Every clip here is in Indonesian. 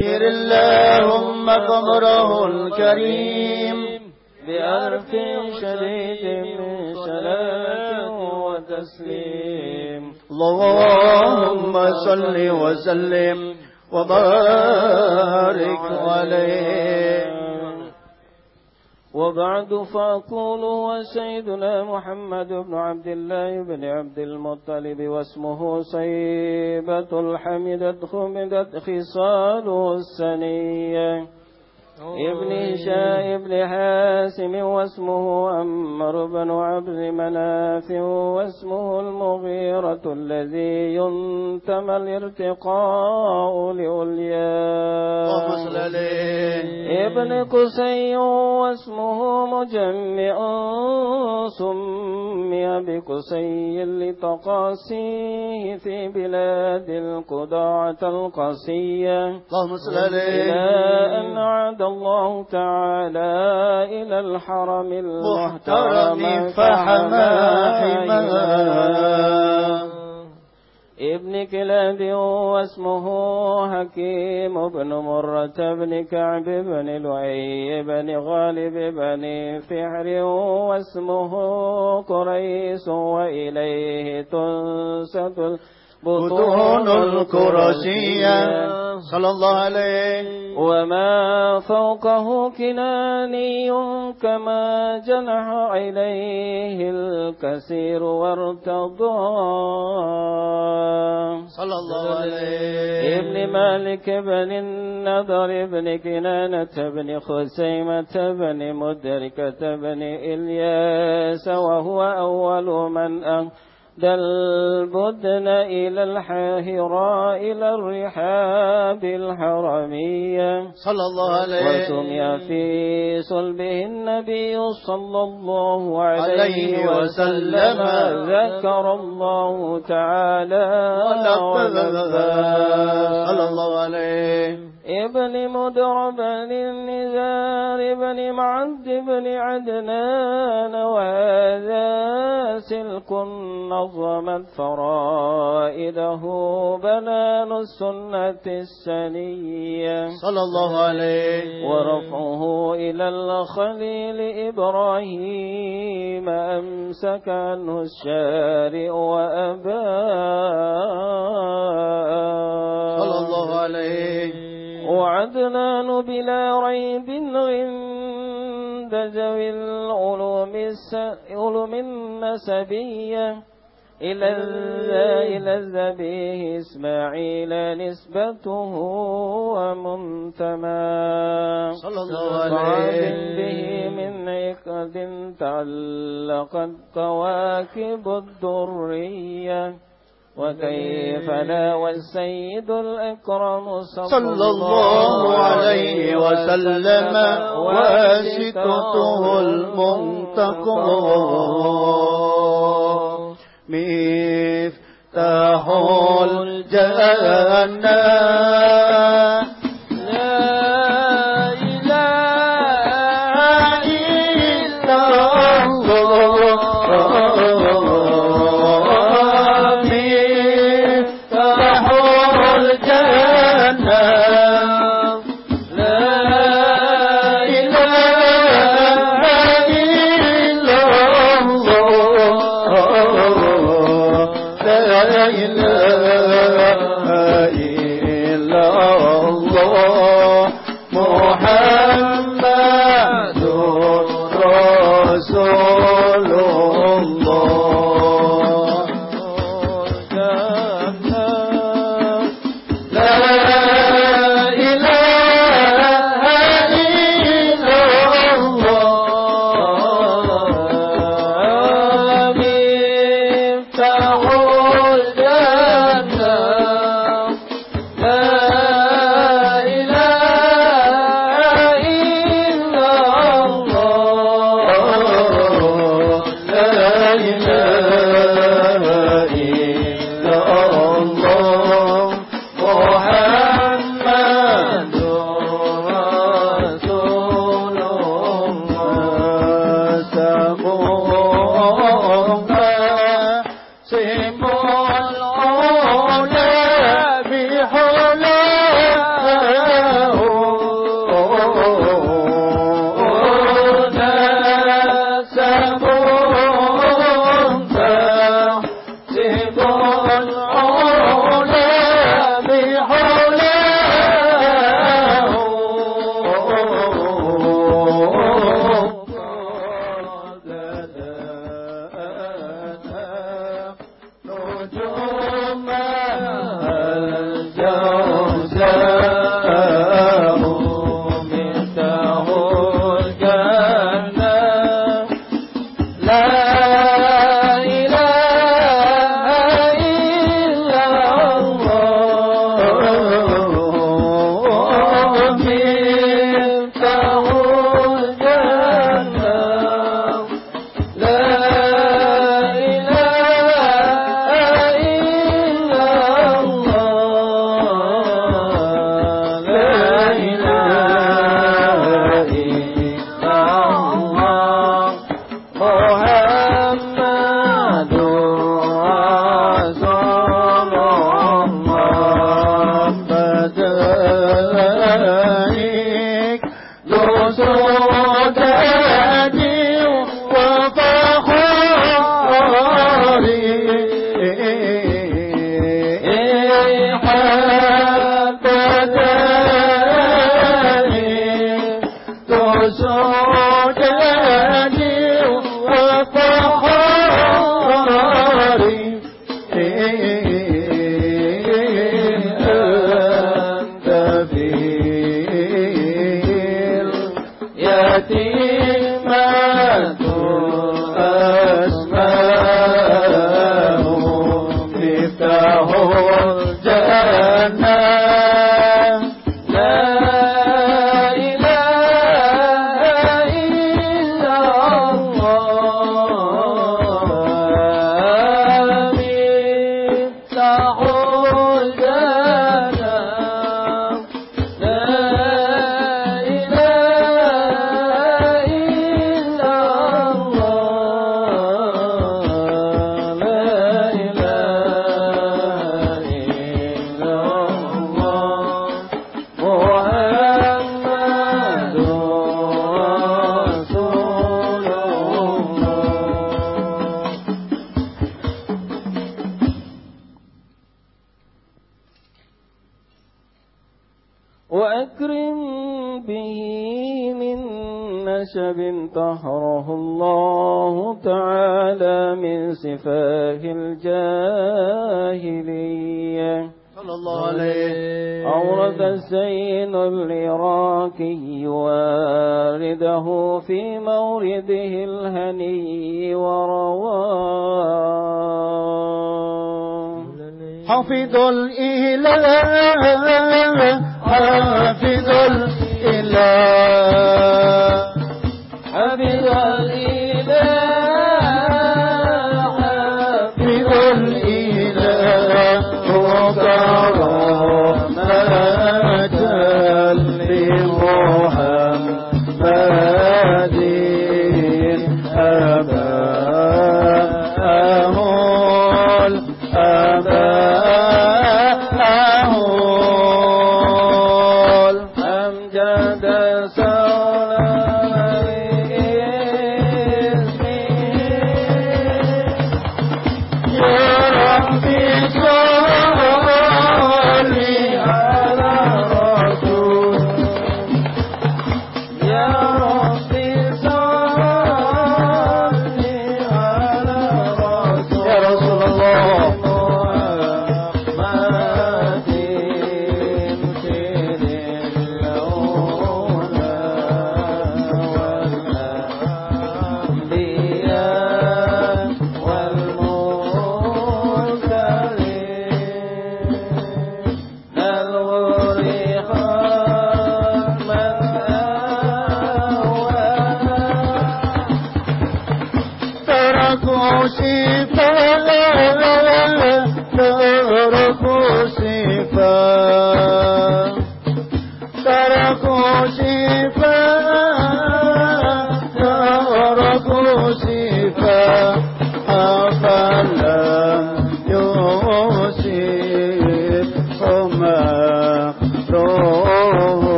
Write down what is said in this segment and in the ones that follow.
خير اللهم قمره الكريم بألف شديد من صلاة وتسليم. اللهم صل وسلم وبارك عليه. وبعد فأقول وسيدنا محمد بن عبد الله بن عبد المطلب واسمه صيبة الحمدة خمدت خصاله السنية. ابن هشام ابن حاسم واسمه عمر بن عبد مناف واسمه المغيرة الذي ينتمى الارتقاء لأولياء. ابن قسي واسمه مجمع سمي بقسي لتقاسيه في بلاد القضاعة القصية اللهم صل إلى عليه أن عاد الله تعالى إلى الحرم المحترم محترم فحما حما ابن كلاب واسمه حكيم بن مرة بن كعب بن لؤي بن غالب بن فحر واسمه قريس وإليه تنسد بطون الكرشية صلى الله عليه. وما فوقه كناني كما جنح إليه الكثير وارتضى. صلى الله عليه. ابن مالك بن النضر بن كنانة بن خسيمة بن مدركة بن إلياس وهو أول من أهدى البدن إلى الحاهرة إلى الرحاب الحرمية. صلى الله عليه وسمي في صلبه النبي صلى الله عليه عليه وسلم. وسلم. ذكر الله تعالى صلى الله عليه. ابن مدر بن النزار بن معد بن عدنان وهذا سلك نظمت فرائده بنان السنة السنية. صلى الله عليه ورفعه إلى الخليل إبراهيم أمسك عنه الشارع وأباه صلى الله عليه وعدنان بلا ريب عند ذوي العلوم النسبية. إلى إلى الذبيه إسماعيل نسبته ومنتمى. صلى الله عليه به من عقد تعلقت كواكب الدرية. وكيف لا والسيد الأكرم صلى الله عليه وسلم واسطته المنتقم. مفتاح الجنة.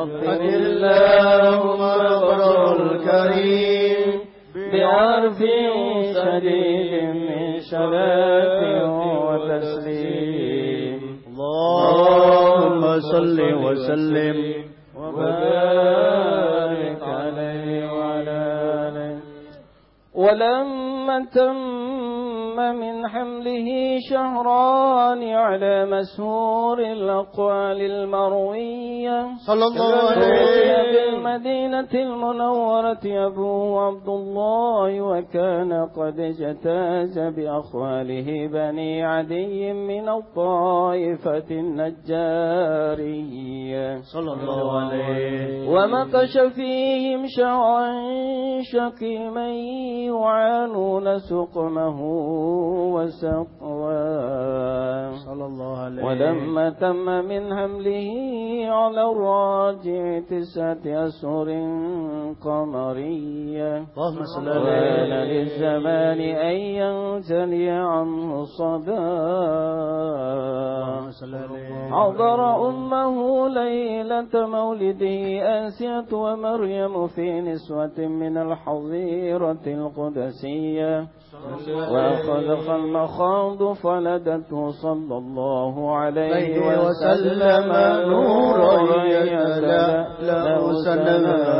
اغفر اللهم صلى الله توفي عليه المنورة أبوه عبد الله وكان قد اجتاز بأخواله بني عدي من الطائفة النجارية. صلى الله عليه ومكش فيهم شرعا شكيما يعانون سقمه وسقواه صلى الله عليه ولما تم من حمله على الراجع تسعة أشهر قمرية. عليه للزمان أن ينجلي عنه عليه حضر أمه ليلة مولده آسية ومريم في نسوة من الحظيرة القدسية. وأخذ المخاض فلدته صلى الله عليه وسلم نورا يتلألأ سنما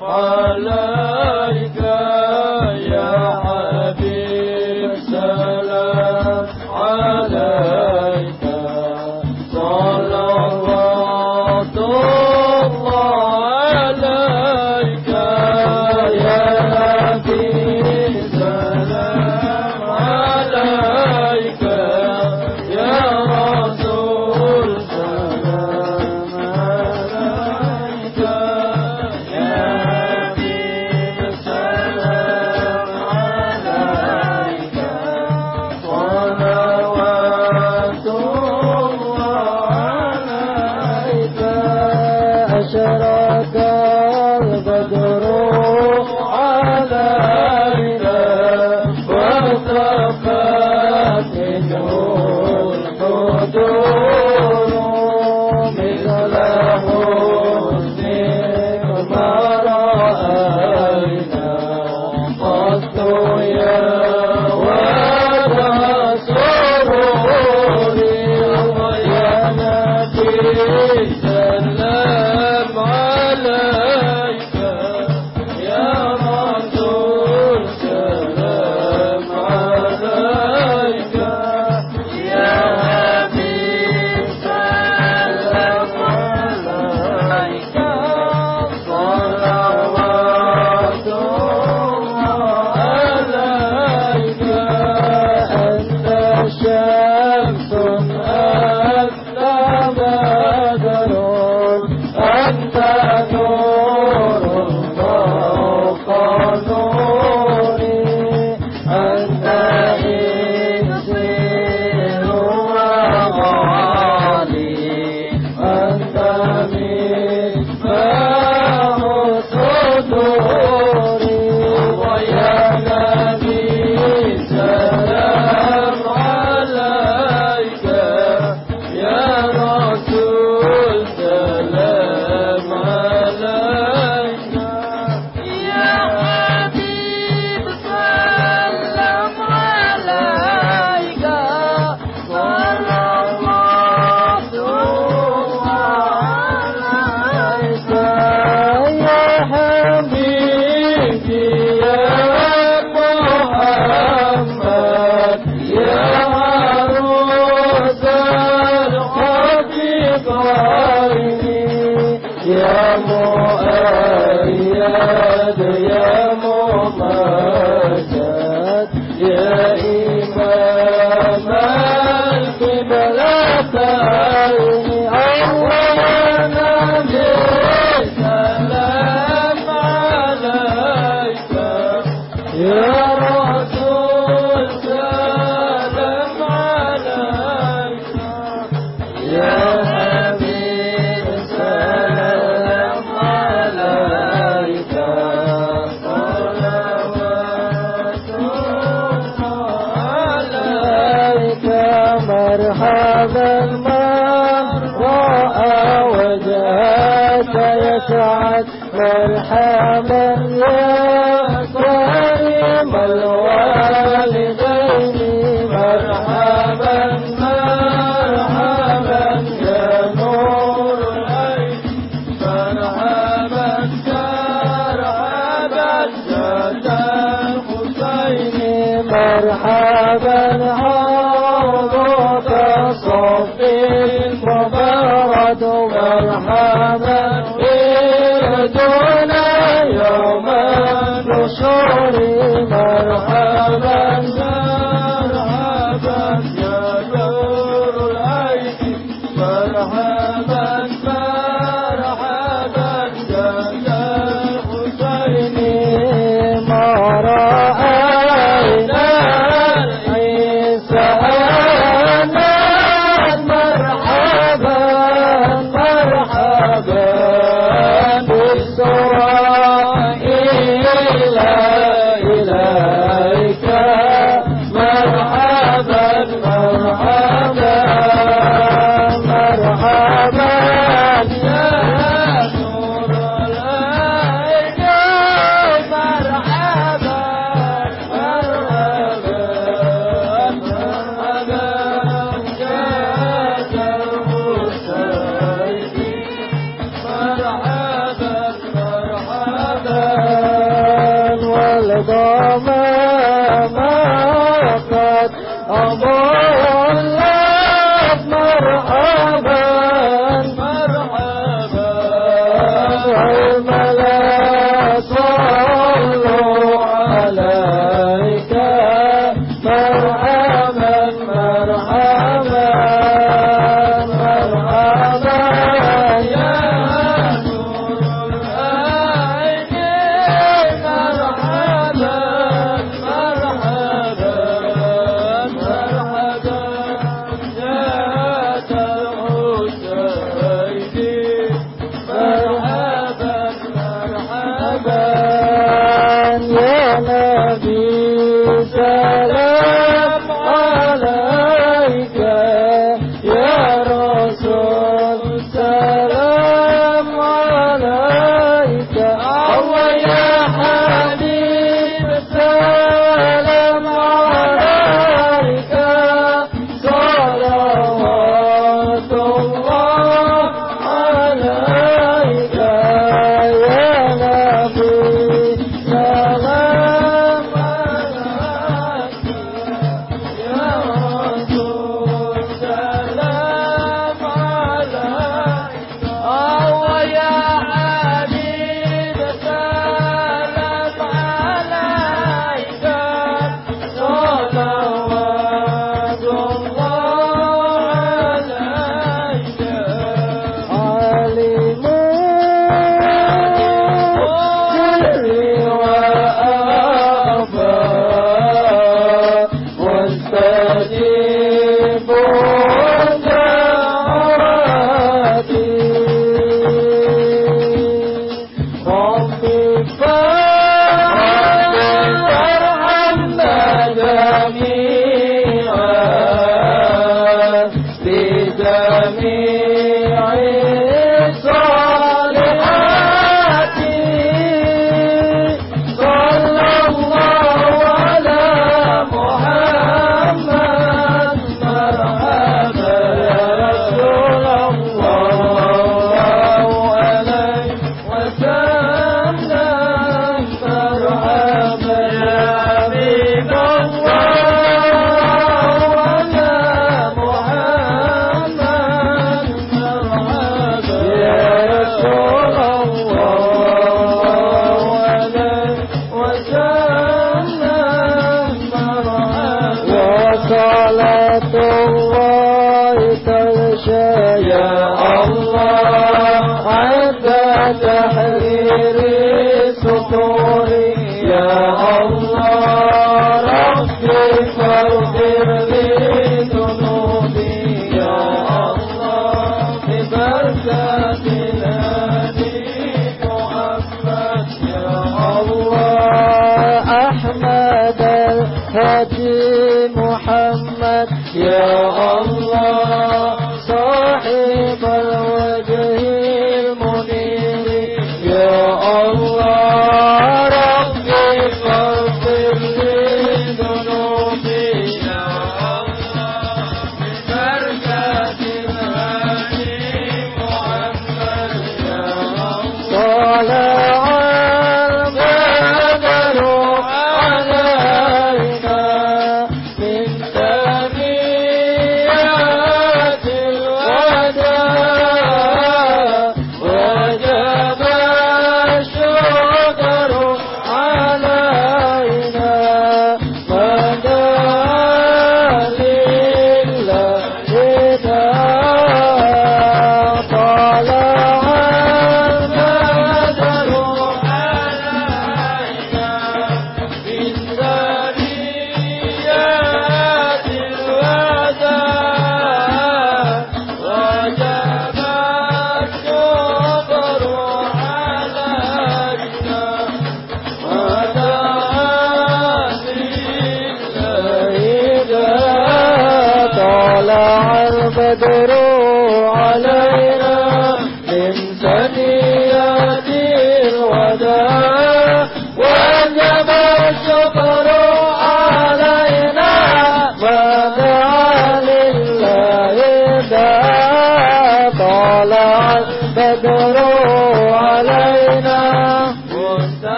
سلام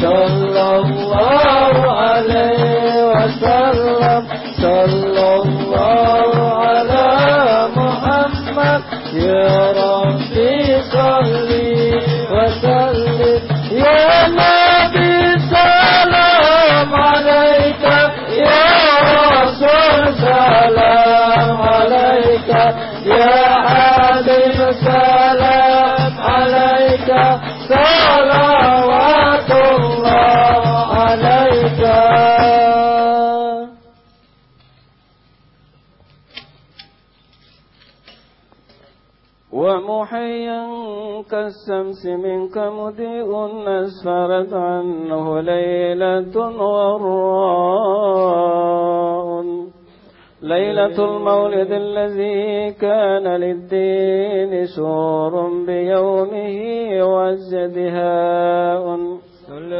So الشمس منك مضيء أسفرت عنه ليلة غراء. ليلة المولد الذي كان للدين سور بيومه وازدهاء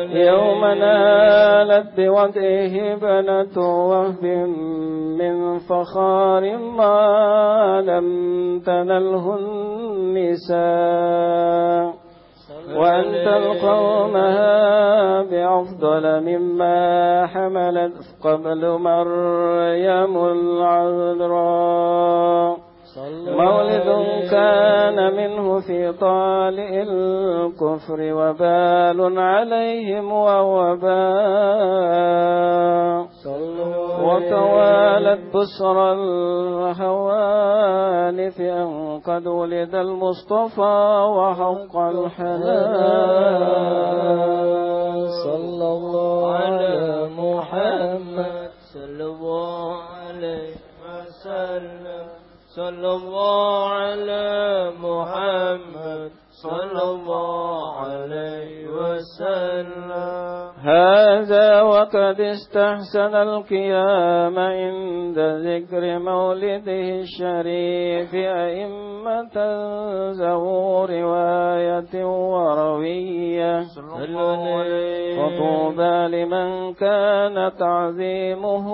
يوم نالت بوضعه بنة وهب من فخار ما لم تنله النساء وأن تلقومها بأفضل مما حملت قبل مريم العذراء. مولد كان منه في طالئ الكفر وبال عليهم ووباء وتوالت الهوان في أن قد ولد المصطفى وحق الحنان صلى الله على محمد. صلى الله عليه وسلم. صلى الله على محمد. صلى الله عليه وسلم. هذا وقد استحسن القيام عند ذكر مولده الشريف أئمة ذو رواية وروية. وطوبى لمن كان تعظيمه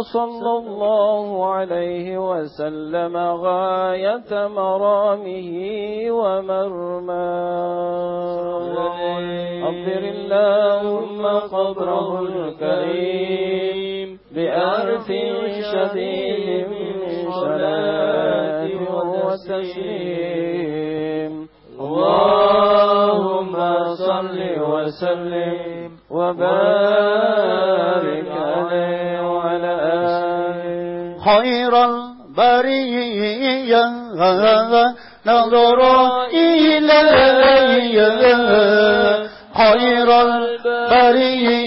صلى الله عليه وسلم غاية مرامه ومرماه أغفر اللهم قبره الكريم بألف شديد من صلاة وتسليم. اللهم صل وسلم وبارك عليه وعلى آله. خير البرية نظر إلي خير البرية.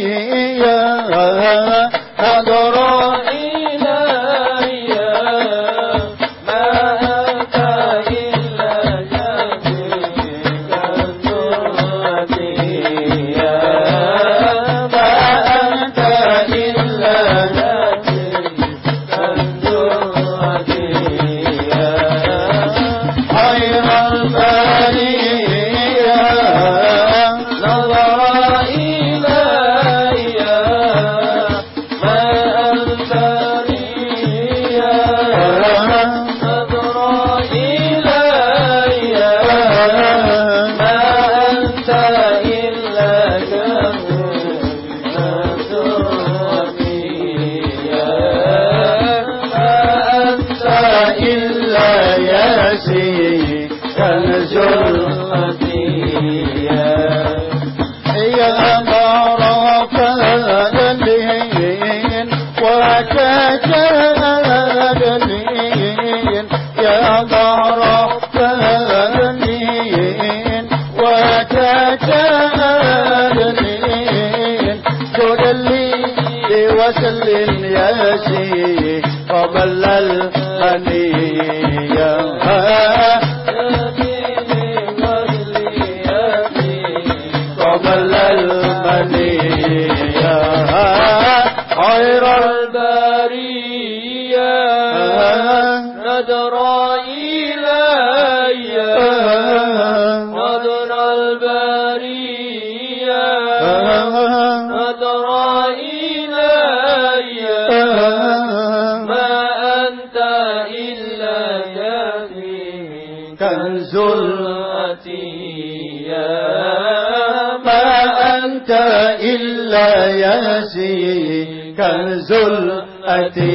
زلأتي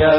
يا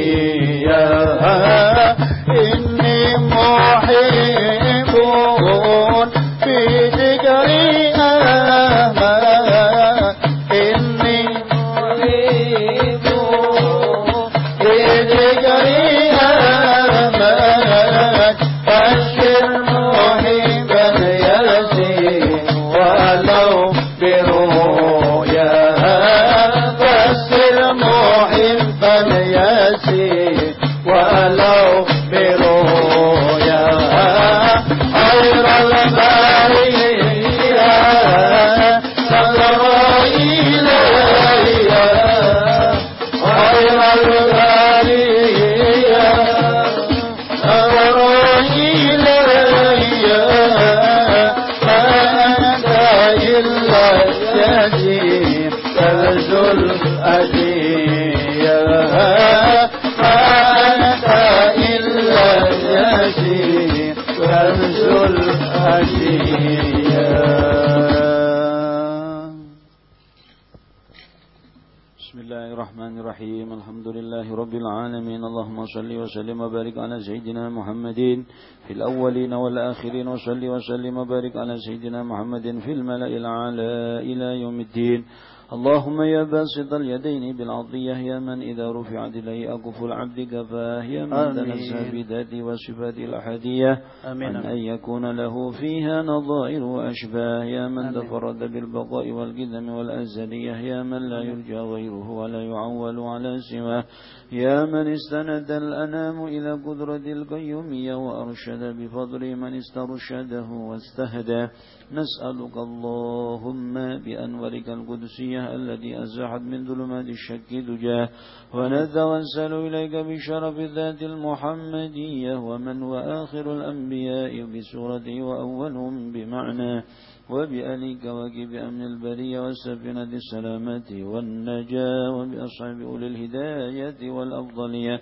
وسلم وبارك على سيدنا محمد في الأولين والآخرين وصل وسلم وبارك على سيدنا محمد في الملأ الأعلى إلى يوم الدين اللهم يا باسط اليدين بالعطية يا من إذا رفعت إليه أكف العبد كفاه يا من. تنزه بذاته وصفاته الأحدية آمين. عن أن يكون له فيها نظائر وأشباه يا من. تفرد بالبقاء والقدم والأزلية يا من لا يرجى غيره ولا يعول على سواه يا من استند الأنام إلى قدرة القيومية وأرشد بفضل من استرشده واستهدى. نسألك اللهم بأنورك القدسية التي أزحت من ظلمات الشك دجاه ونتوسل إليك بشرف الذات المحمدية ومن وآخر الأنبياء بسورته وأولهم بمعنى. وبأليك وكب أمن البرية والسفينة السلامة والنجاة وبأصحاب أولي الهداية والأفضلية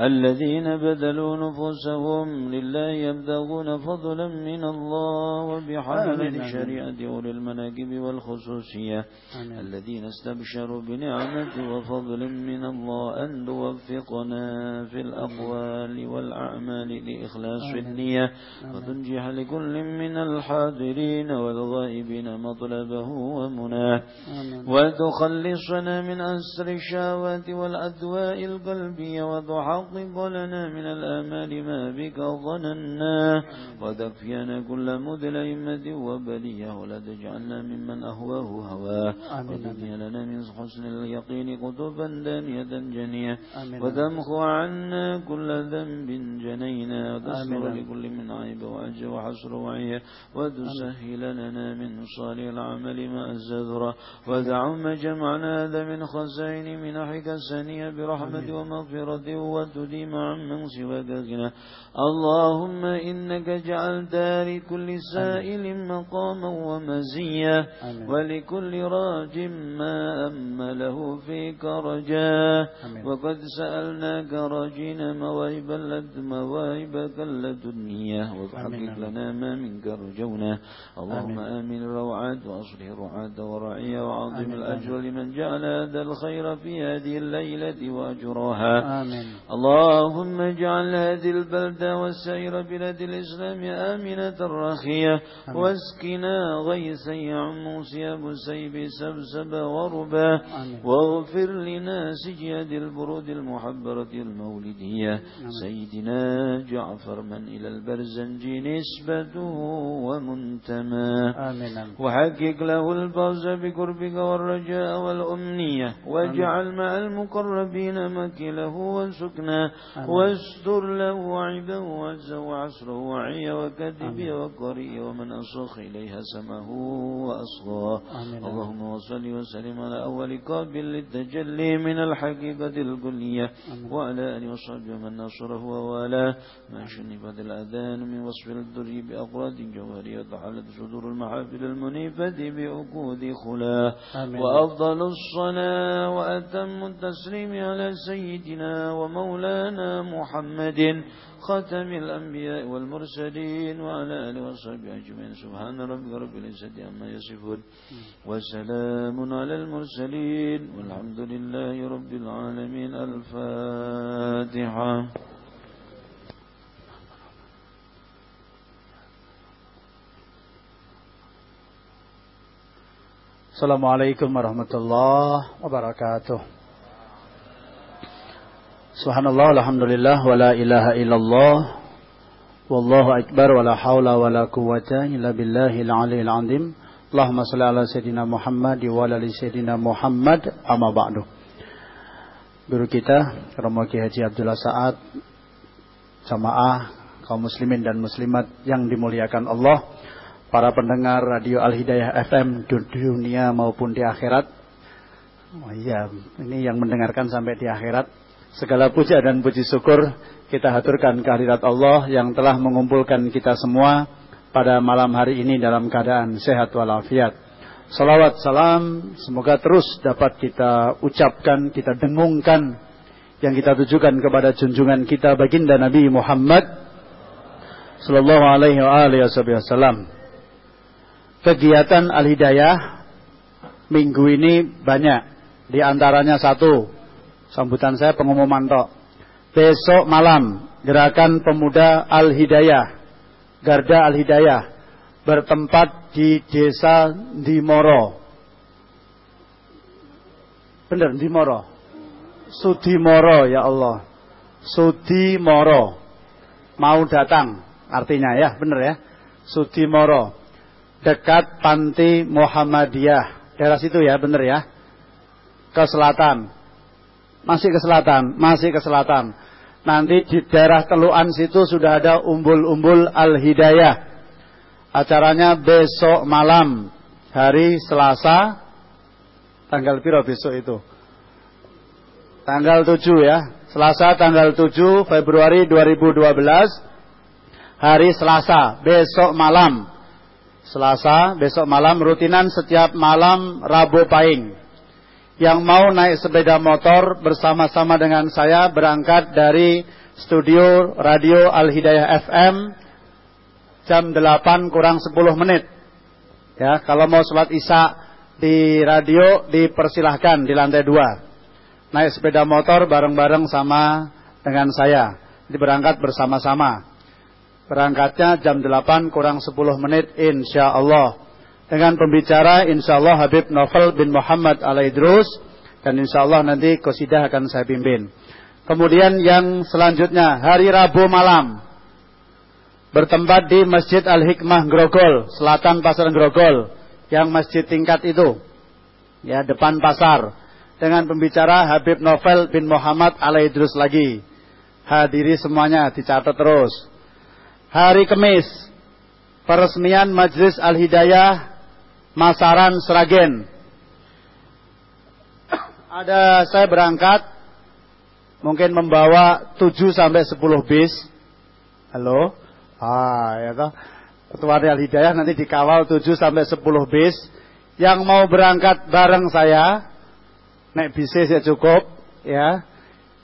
الذين بذلوا نفوسهم لله يبتغون فضلا من الله وبحمل. شريعة أولي المناكب والخصوصية آمين. الذين استبشروا بنعمة وفضل من الله أن توفقنا في الأقوال والأعمال لإخلاص آمين. النية. وتنجح لكل من الحاضرين والغائبين مطلبه ومناه. وتخلصنا من أسر الشهوات والأدواء القلبية وتحقق لنا من الآمال ما بك ظننا. وتكفينا كل مدلمة وبلية ولا تجعلنا ممن أهواه هواه. وتبني لنا من حسن اليقين قطبا دانية جنية. وتمخو عنا كل ذنب جنينا. آمين. لكل من عيب وعج وحسر وعيه وتسهل لنا من صالح العمل ما الزذرة وتعم جمعنا هذا من خزائن منحك السنية برحمة ومغفرة وتديم عمن سواك غنى اللهم إنك جعلت لكل سائل مقاما ومزيا. ولكل راج ما أمله فيك آمين. وقد سألناك راجين مواهب لد مواهبك اللدنية آمين. لنا ما منك رجونا اللهم آمين. آمن الروعات وأصلح الرعاة ورعية وعظم. الأجر لمن جعل هذا الخير في هذه الليلة وأجرها آمين اللهم اجعل هذه البلدة والسائر بلاد الإسلام آمنة رخية. آمين. واسقنا غيثا يعم ثياب سيب سبسب وربا. واغفر لنا سجياد البرود المحبرة المولدية. سيدنا جعفر من إلى البرزنج نسبته ومنتمى. وحقق له الفوز بقربك والرجاء والأمنية. واجعل مع المقربين مكله وسكنا واستر له عبه وعزه وعسره وعي وكذبه آمين. وقري ومن أصخ إليها سمه آمين. اللهم وصل وسلم على أول قابل للتجلي من الحقيقة الكلية. وعلى آله وصحبه من نصره ووالاه ما شنفت الأذان من وصف الدري بأقراط جوهرية وتحلت صدور المحافل المنيفة بعقود خلاه. وأفضل الصلاة وأتم التسليم على سيدنا ومولانا محمد خاتم الأنبياء والمرسلين وعلى آله وصحبه أجمعين. سبحان ربك رب العزة عما يصفون. وسلام على المرسلين. والحمد لله رب العالمين. الفاتحة. Assalamualaikum warahmatullahi wabarakatuh. Subhanallah, alhamdulillah, wa la ilaha illallah. Wallahu akbar, wa la hawla wa la quwwata illa billahil aliyil azim. Allahumma salli ala Sayyidina Muhammad wa ala Sayyidina Muhammad amma ba'du. Guru kita, Romo Ki Haji Abdullah Sa'ad, jamaah, kaum muslimin dan muslimat yang dimuliakan Allah para pendengar Radio Al Hidayah FM di dunia maupun di akhirat. Oh iya, ini yang mendengarkan sampai di akhirat. Segala puja dan puji syukur kita haturkan kehadirat Allah yang telah mengumpulkan kita semua pada malam hari ini dalam keadaan sehat walafiat. Salawat salam semoga terus dapat kita ucapkan, kita dengungkan yang kita tujukan kepada junjungan kita baginda Nabi Muhammad sallallahu alaihi wasallam kegiatan Al-Hidayah minggu ini banyak. Di antaranya satu, sambutan saya pengumuman tok. Besok malam, gerakan pemuda Al-Hidayah, Garda Al-Hidayah, bertempat di desa Dimoro. Bener, Dimoro. Sudimoro ya Allah. Sudimoro. Mau datang artinya ya, bener ya. Sudimoro. Dekat Panti Muhammadiyah. Daerah situ ya, bener ya. Ke selatan. Masih ke selatan, masih ke selatan. Nanti di daerah Teluan situ sudah ada umbul-umbul Al-Hidayah. Acaranya besok malam, hari Selasa, tanggal piro besok itu? Tanggal 7 ya. Selasa tanggal 7 Februari 2012 hari Selasa, besok malam. Selasa, besok malam rutinan setiap malam Rabu Pahing yang mau naik sepeda motor bersama-sama dengan saya berangkat dari studio Radio Al Hidayah FM jam 8 kurang 10 menit. Ya, kalau mau sholat isya di radio dipersilahkan di lantai 2. Naik sepeda motor bareng-bareng sama dengan saya. Jadi berangkat bersama-sama. Berangkatnya jam 8 kurang 10 menit insya Allah dengan pembicara insya Allah Habib Novel bin Muhammad Al-Idrus dan insya Allah nanti kosidah akan saya pimpin. Kemudian yang selanjutnya hari Rabu malam bertempat di Masjid Al-Hikmah Grogol, selatan Pasar Grogol, yang masjid tingkat itu. Ya, depan pasar. Dengan pembicara Habib Novel bin Muhammad Al-Idrus lagi. Hadiri semuanya, dicatat terus. Hari Kamis, peresmian Majlis Al-Hidayah Masaran Seragen. Ada saya berangkat mungkin membawa 7 sampai 10 bis. Halo? Ah, ya toh. Ketua Al Hidayah nanti dikawal 7 sampai 10 bis. Yang mau berangkat bareng saya, naik bis ya cukup, ya.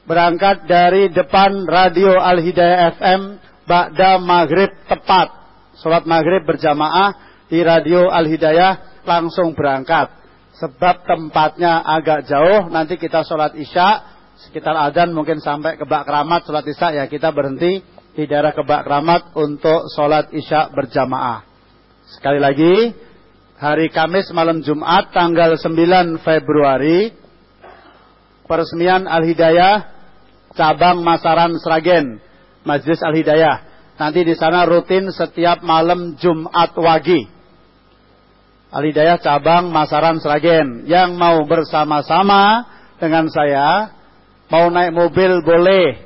Berangkat dari depan Radio Al Hidayah FM Ba'da Maghrib tepat. Sholat Maghrib berjamaah di radio Al Hidayah langsung berangkat. Sebab tempatnya agak jauh, nanti kita sholat isya, sekitar adzan mungkin sampai ke Bak Keramat sholat isya ya kita berhenti di daerah Kebak Keramat untuk sholat isya berjamaah. Sekali lagi, hari Kamis malam Jumat tanggal 9 Februari, peresmian Al Hidayah cabang Masaran Sragen, Majlis Al Hidayah. Nanti di sana rutin setiap malam Jumat wagi. Alidayah cabang Masaran Sragen. Yang mau bersama-sama dengan saya mau naik mobil boleh.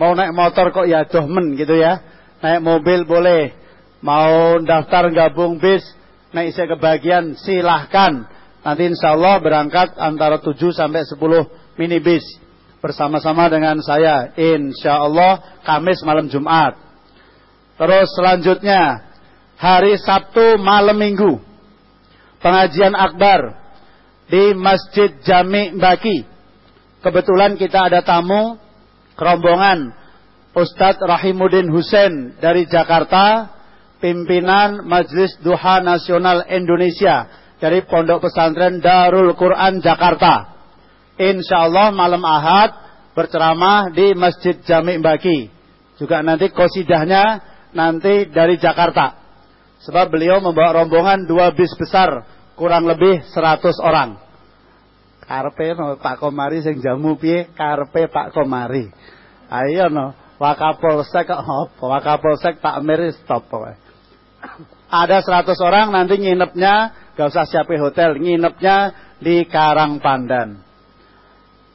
Mau naik motor kok ya dohmen gitu ya. Naik mobil boleh. Mau daftar gabung bis naik isi kebagian silahkan. Nanti insya Allah berangkat antara 7 sampai 10 minibus bersama-sama dengan saya. Insya Allah Kamis malam Jumat. Terus selanjutnya hari Sabtu malam Minggu pengajian akbar di Masjid Jami Baki. Kebetulan kita ada tamu kerombongan Ustadz Rahimuddin Hussein dari Jakarta, pimpinan Majelis Duha Nasional Indonesia dari Pondok Pesantren Darul Quran Jakarta. Insya Allah malam Ahad berceramah di Masjid Jami Baki. Juga nanti kosidahnya nanti dari Jakarta. Sebab beliau membawa rombongan dua bis besar kurang lebih 100 orang. Karpe no Pak Komari sing jamu piye karpe Pak Komari. Ayo no Wakapolsek kok? Wakapolsek Pak Mir stop pokoke. Ada 100 orang nanti nginepnya gak usah siapin hotel, nginepnya di Karang Pandan.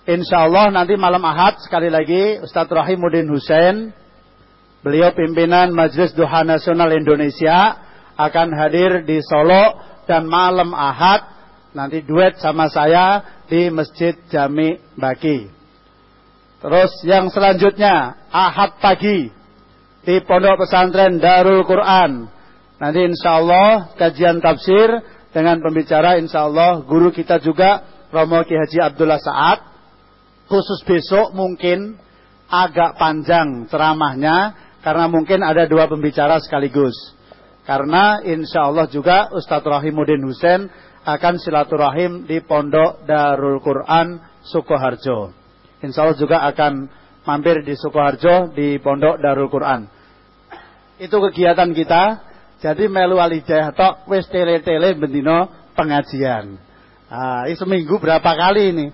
Insya Allah nanti malam Ahad sekali lagi Ustadz Rahimuddin Hussein Beliau pimpinan Majelis Duha Nasional Indonesia akan hadir di Solo dan malam Ahad nanti duet sama saya di Masjid Jami Baki. Terus yang selanjutnya Ahad pagi di Pondok Pesantren Darul Quran. Nanti insya Allah kajian tafsir dengan pembicara insya Allah guru kita juga Romo Ki Haji Abdullah Saad. Khusus besok mungkin agak panjang ceramahnya karena mungkin ada dua pembicara sekaligus. Karena insya Allah juga Ustadz Rahimuddin Hussein akan silaturahim di Pondok Darul Quran Sukoharjo. Insya Allah juga akan mampir di Sukoharjo di Pondok Darul Quran. Itu kegiatan kita. Jadi melu alijah tok wis tele-tele bendino pengajian. Ah, seminggu berapa kali ini?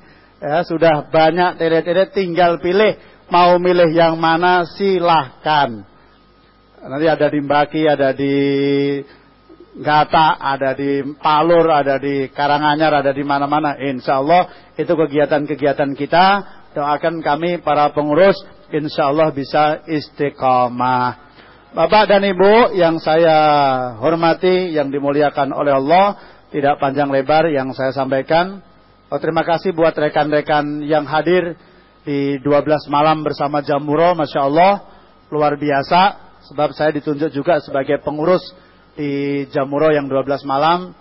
Ya, sudah banyak tele-tele tinggal pilih mau milih yang mana silahkan. Nanti ada di Mbaki, ada di Gata, ada di Palur, ada di Karanganyar, ada di mana-mana. Insya Allah itu kegiatan-kegiatan kita. Doakan kami para pengurus, insya Allah bisa istiqomah. Bapak dan Ibu yang saya hormati, yang dimuliakan oleh Allah, tidak panjang lebar yang saya sampaikan. Oh, terima kasih buat rekan-rekan yang hadir di 12 malam bersama Jamuro, Masya Allah, luar biasa. Sebab saya ditunjuk juga sebagai pengurus di Jamuro yang 12 malam.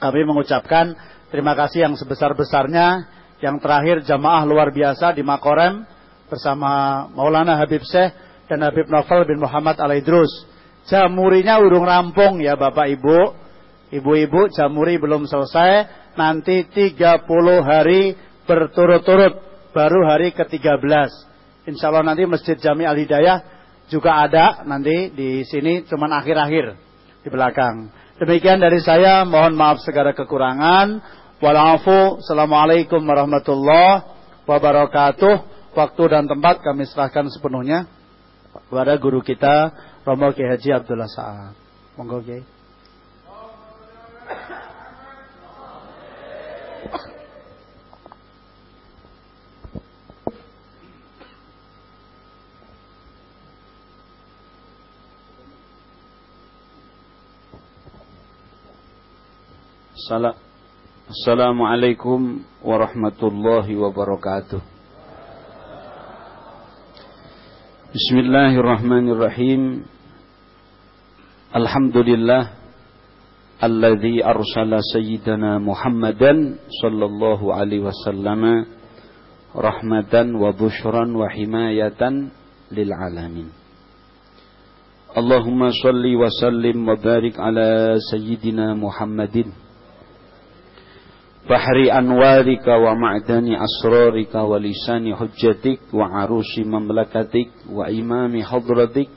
Kami mengucapkan terima kasih yang sebesar-besarnya. Yang terakhir jamaah luar biasa di Makorem bersama Maulana Habib Syekh dan Habib Novel bin Muhammad Al-Idrus. Jamurinya urung rampung ya Bapak Ibu. Ibu-ibu jamuri belum selesai. Nanti 30 hari berturut-turut. Baru hari ke-13. Insya Allah nanti Masjid Jami Al-Hidayah juga ada nanti di sini cuman akhir-akhir di belakang. Demikian dari saya, mohon maaf segala kekurangan. Walafu, Assalamualaikum warahmatullahi wabarakatuh. Waktu dan tempat kami serahkan sepenuhnya kepada guru kita Romo Ki Haji Abdullah Sa'ad. Monggo Kiai. Assalamualaikum warahmatullahi wabarakatuh. Bismillahirrahmanirrahim. Alhamdulillah alladzi arsala sayyidana Muhammadan sallallahu alaihi wasallam rahmatan wa bushran wa himayatan lil alamin. Allahumma salli wa sallim wa barik ala sayyidina Muhammadin بحر أنوارك ومعدن أسرارك ولسان حجتك وعروش مملكتك وإمام حضرتك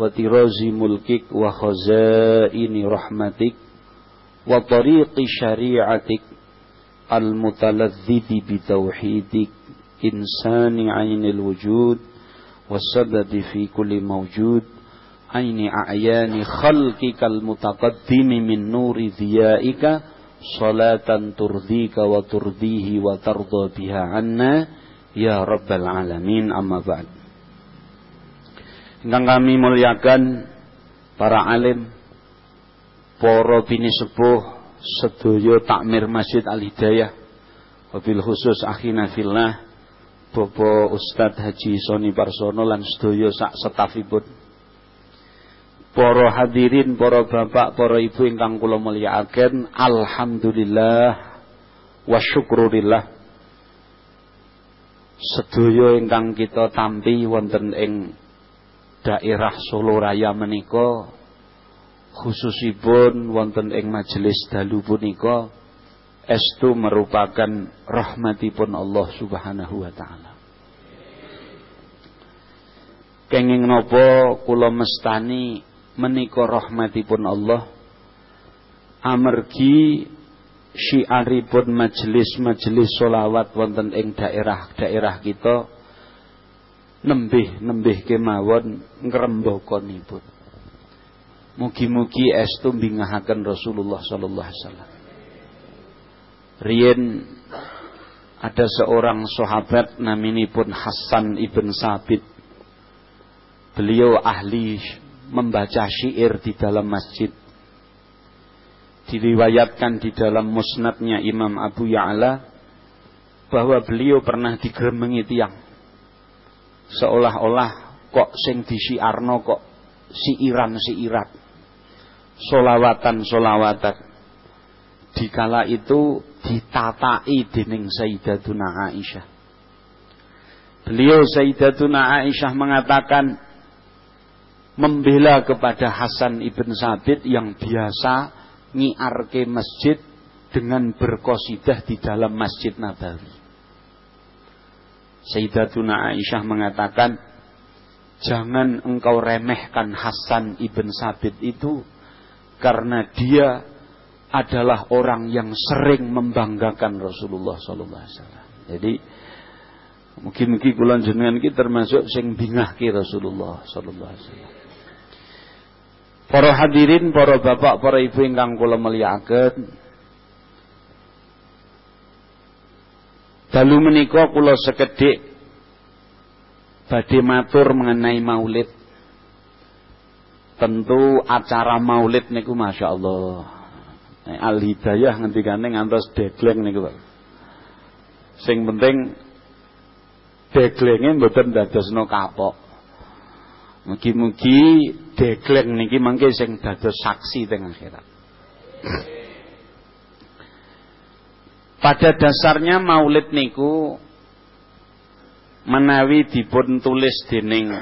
وطراز ملكك وخزائن رحمتك وطريق شريعتك المتلذذ بتوحيدك إنسان عين الوجود والسبب في كل موجود عين أعيان خلقك المتقدم من نور ضيائك salatan turdika wa turdihi wa tarda biha anna ya rabbal alamin amma ba'd. Ingkang kami muliakan para alim para bini sepuh sedaya takmir Masjid Al Hidayah wabil khusus akhina fillah Bapak Ustadz Haji Soni Parsono lan sedaya sak setafipun Para hadirin, para bapak, para ibu ingkang kula mulyakaken, alhamdulillah wa syukurillah. Sedaya ingkang kita tampi wonten ing daerah Solo Raya menika khususipun wonten ing majelis dalu punika estu merupakan rahmatipun Allah Subhanahu wa taala. Kenging napa kula mestani menika rahmatipun Allah amergi syiaripun majelis-majelis solawat wonten ing daerah-daerah kita nembih-nembih kemawon ngrembokonipun. Mugi-mugi estu mbingahaken Rasulullah sallallahu alaihi wasallam. Rien ada seorang sahabat naminipun Hasan ibn Sabit. Beliau ahli membaca syair di dalam masjid. Diriwayatkan di dalam musnadnya Imam Abu Ya'la bahwa beliau pernah digeremengi tiang. Seolah-olah kok sing disiarno kok siiran-siirat. Solawatan-solawatan. Dikala itu ditatai dening Sayyidatuna Aisyah. Beliau Sayyidatuna Aisyah mengatakan membela kepada Hasan ibn Sabit yang biasa nyiarke masjid dengan berkosidah di dalam masjid Nabawi. Sayyidatuna Aisyah mengatakan, jangan engkau remehkan Hasan ibn Sabit itu karena dia adalah orang yang sering membanggakan Rasulullah Sallallahu Alaihi Wasallam. Jadi mungkin-mungkin kula jenengan iki termasuk sing bingahke Rasulullah sallallahu alaihi wasallam. Para hadirin, para bapak, para ibu ingkang kula mulyakaken. Dalu menika kula sekedhik badhe matur mengenai maulid. Tentu acara maulid niku Masya Allah. Al Hidayah ngendikane ngantos degleng niku Pak. Sing penting deglenge mboten dadosno kapok. Mugi-mugi degleng niki mangke sing dados saksi teng akhirat. Pada dasarnya maulid niku menawi dipun tulis dening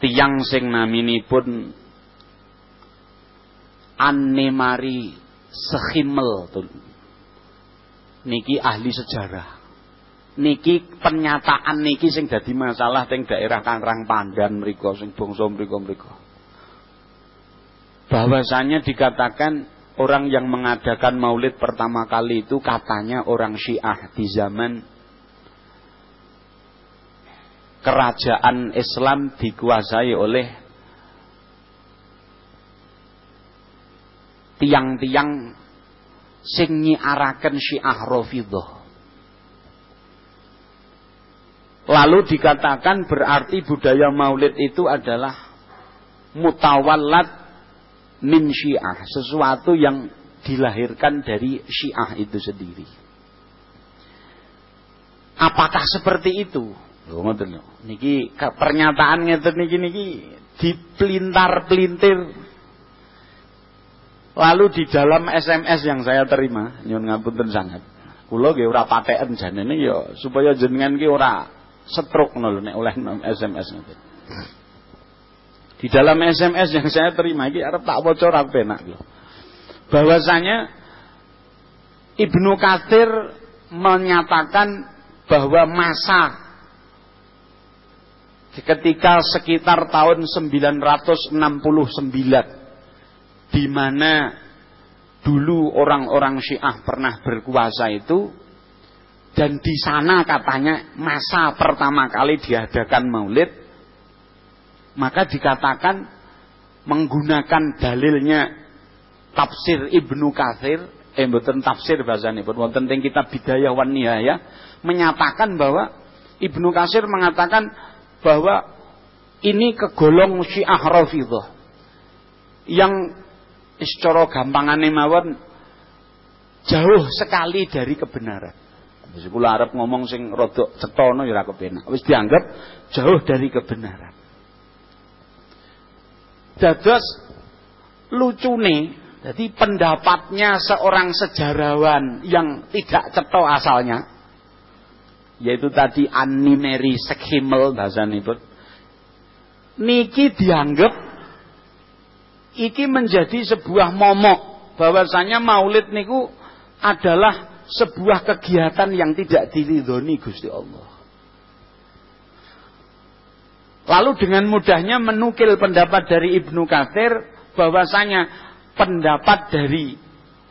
tiang sing naminipun Annemari Sehimel niki ahli sejarah niki pernyataan niki sing dadi masalah teng daerah Kangrang Pandan mriku sing bangsa mriku-mriku bahwasanya dikatakan orang yang mengadakan maulid pertama kali itu katanya orang Syiah di zaman kerajaan Islam dikuasai oleh tiang-tiang sing nyiaraken Syiah Rafidhah. Lalu dikatakan berarti budaya Maulid itu adalah mutawallat min Syiah, sesuatu yang dilahirkan dari Syiah itu sendiri. Apakah seperti itu? Niki pernyataan ngeten niki niki dipelintar-pelintir. Lalu di dalam SMS yang saya terima, nyuwun ngapunten sangat. Kula nggih ora pateken janene ya supaya jenengan ki ora setruk lho nek oleh SMS ngoten. Di dalam SMS yang saya terima iki arep tak waca ora penak lho. Bahwasanya Ibnu Katsir menyatakan bahwa masa ketika sekitar tahun 969 di mana dulu orang-orang Syiah pernah berkuasa itu dan di sana katanya masa pertama kali diadakan Maulid maka dikatakan menggunakan dalilnya tafsir Ibnu Katsir eh mboten tafsir bahasane pun wonten teng kitab Bidayah wan Nihayah menyatakan bahwa Ibnu Katsir mengatakan bahwa ini kegolong Syiah Rafidhah yang secara gampangane mawon jauh sekali dari kebenaran. Wis kula arep ngomong sing rada cetono ya ora kepenak. Wis dianggap jauh dari kebenaran. Dados lucune jadi pendapatnya seorang sejarawan yang tidak cetok asalnya yaitu tadi animeri sekhimel itu niki dianggap iki menjadi sebuah momok bahwasanya maulid niku adalah sebuah kegiatan yang tidak diridhoni Gusti Allah. Lalu dengan mudahnya menukil pendapat dari Ibnu Katsir bahwasanya pendapat dari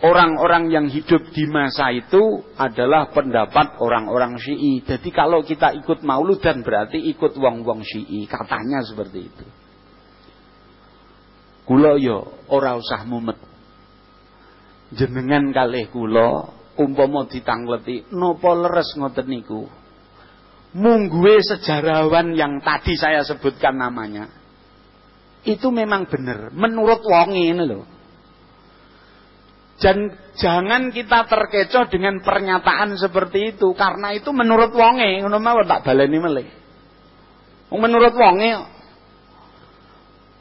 orang-orang yang hidup di masa itu adalah pendapat orang-orang Syi'i. Jadi kalau kita ikut mauludan berarti ikut wong-wong Syi'i. Katanya seperti itu. Kula yo ora usah mumet. Jenengan kalih kula umpama ditangleti napa leres ngoten niku. Mungguwe sejarawan yang tadi saya sebutkan namanya. Itu memang benar menurut wong ini loh. Dan jangan kita terkecoh dengan pernyataan seperti itu karena itu menurut wonge ngono mawon tak baleni melih. Menurut wonge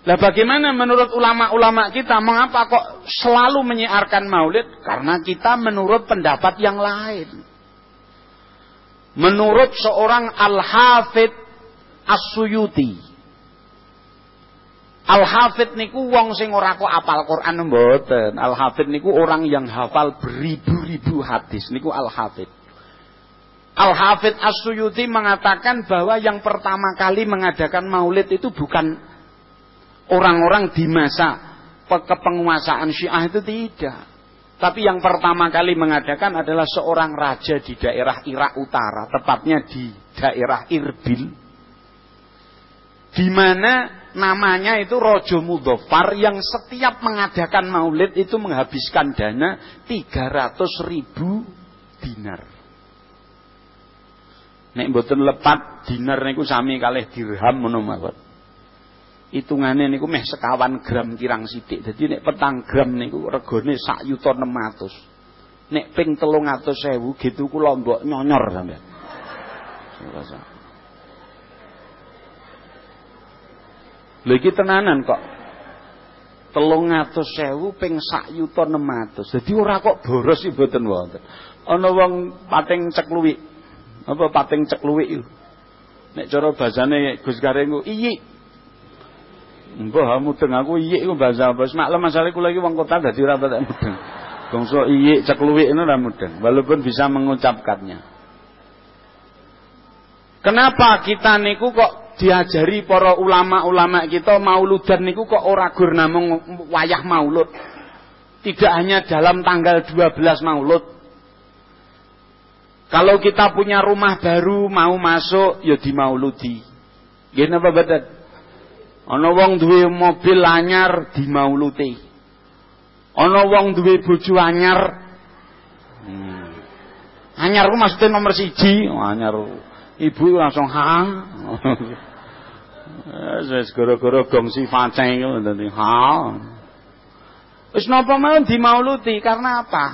lah bagaimana menurut ulama-ulama kita mengapa kok selalu menyiarkan maulid? Karena kita menurut pendapat yang lain. Menurut seorang Al-Hafidh As-Suyuti Al-Hafid niku wong sing ora kok apal Quran mboten. Al-Hafid niku orang yang hafal beribu-ribu hadis niku Al-Hafid. Al-Hafid As-Suyuti mengatakan bahwa yang pertama kali mengadakan maulid itu bukan orang-orang di masa kepenguasaan Syiah itu tidak. Tapi yang pertama kali mengadakan adalah seorang raja di daerah Irak Utara, tepatnya di daerah Irbil. Di mana namanya itu Rojo Mudofar yang setiap mengadakan maulid itu menghabiskan dana 300 ribu dinar. Nek mboten lepat dinar niku sami kalih dirham mawon. Hitungane niku meh sekawan gram kirang sithik. Dadi nek petang gram niku regane sak yuta 600. Nek ping 300.000 gitu ku lombok nyonyor sampean. Lha iki tenanan kok. sewu ping sak yuta enam atus. Jadi ora kok boros sih boten wonten. Ana wong pating cekluwik. Apa pating cekluwik iku? Nek cara basane Gus Karing ku iyi. Mbah mudeng aku iyi iku bahasa apa? Maklum masalah kula iki wong kota dadi ora patek mudeng. Bangsa iyi cekluwik itu ora mudeng walaupun bisa mengucapkannya. Kenapa kita niku kok diajari para ulama-ulama kita mauludan niku kok ora gur namung wayah maulud. Tidak hanya dalam tanggal 12 maulud. Kalau kita punya rumah baru mau masuk ya di mauludi. Nggih napa betul? Ana wong duwe mobil anyar di mauluti. Ana wong duwe bojo anyar. Hmm. Anyar ku maksudnya nomor siji, oh, anyar ibu langsung ha. Wis gara-gara gong sifate iku dadi ha. Wis napa mawon dimauluti karena apa?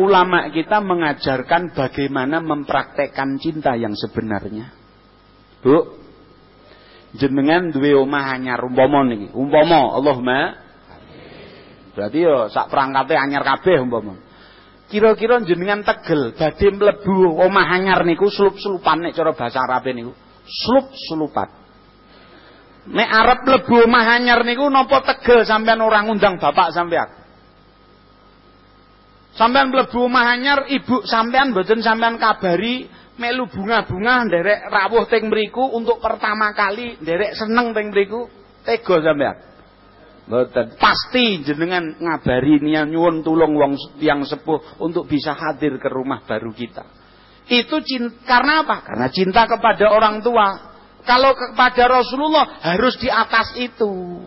Ulama kita mengajarkan bagaimana mempraktekkan cinta yang sebenarnya. Bu, jenengan duwe omah anyar umpama niki. Umpama Allahumma Berarti yo sak perangkate anyar kabeh umpama. Kira-kira jenengan tegel badhe mlebu omah anyar niku slup-slupan nek cara bahasa Arabe niku. Slup-slupan. Nek arep lebu omah anyar niku napa tegel sampean orang undang bapak sampean? Sampean mlebu omah anyar ibu sampean mboten sampean kabari melu bunga-bunga nderek rawuh teng mriku untuk pertama kali nderek seneng teng mriku tega sampean. Mboten. Pasti jenengan ngabari niat nyuwun tulung wong yang sepuh untuk bisa hadir ke rumah baru kita. Itu cinta, karena apa? Karena cinta kepada orang tua. Kalau kepada Rasulullah harus di atas itu.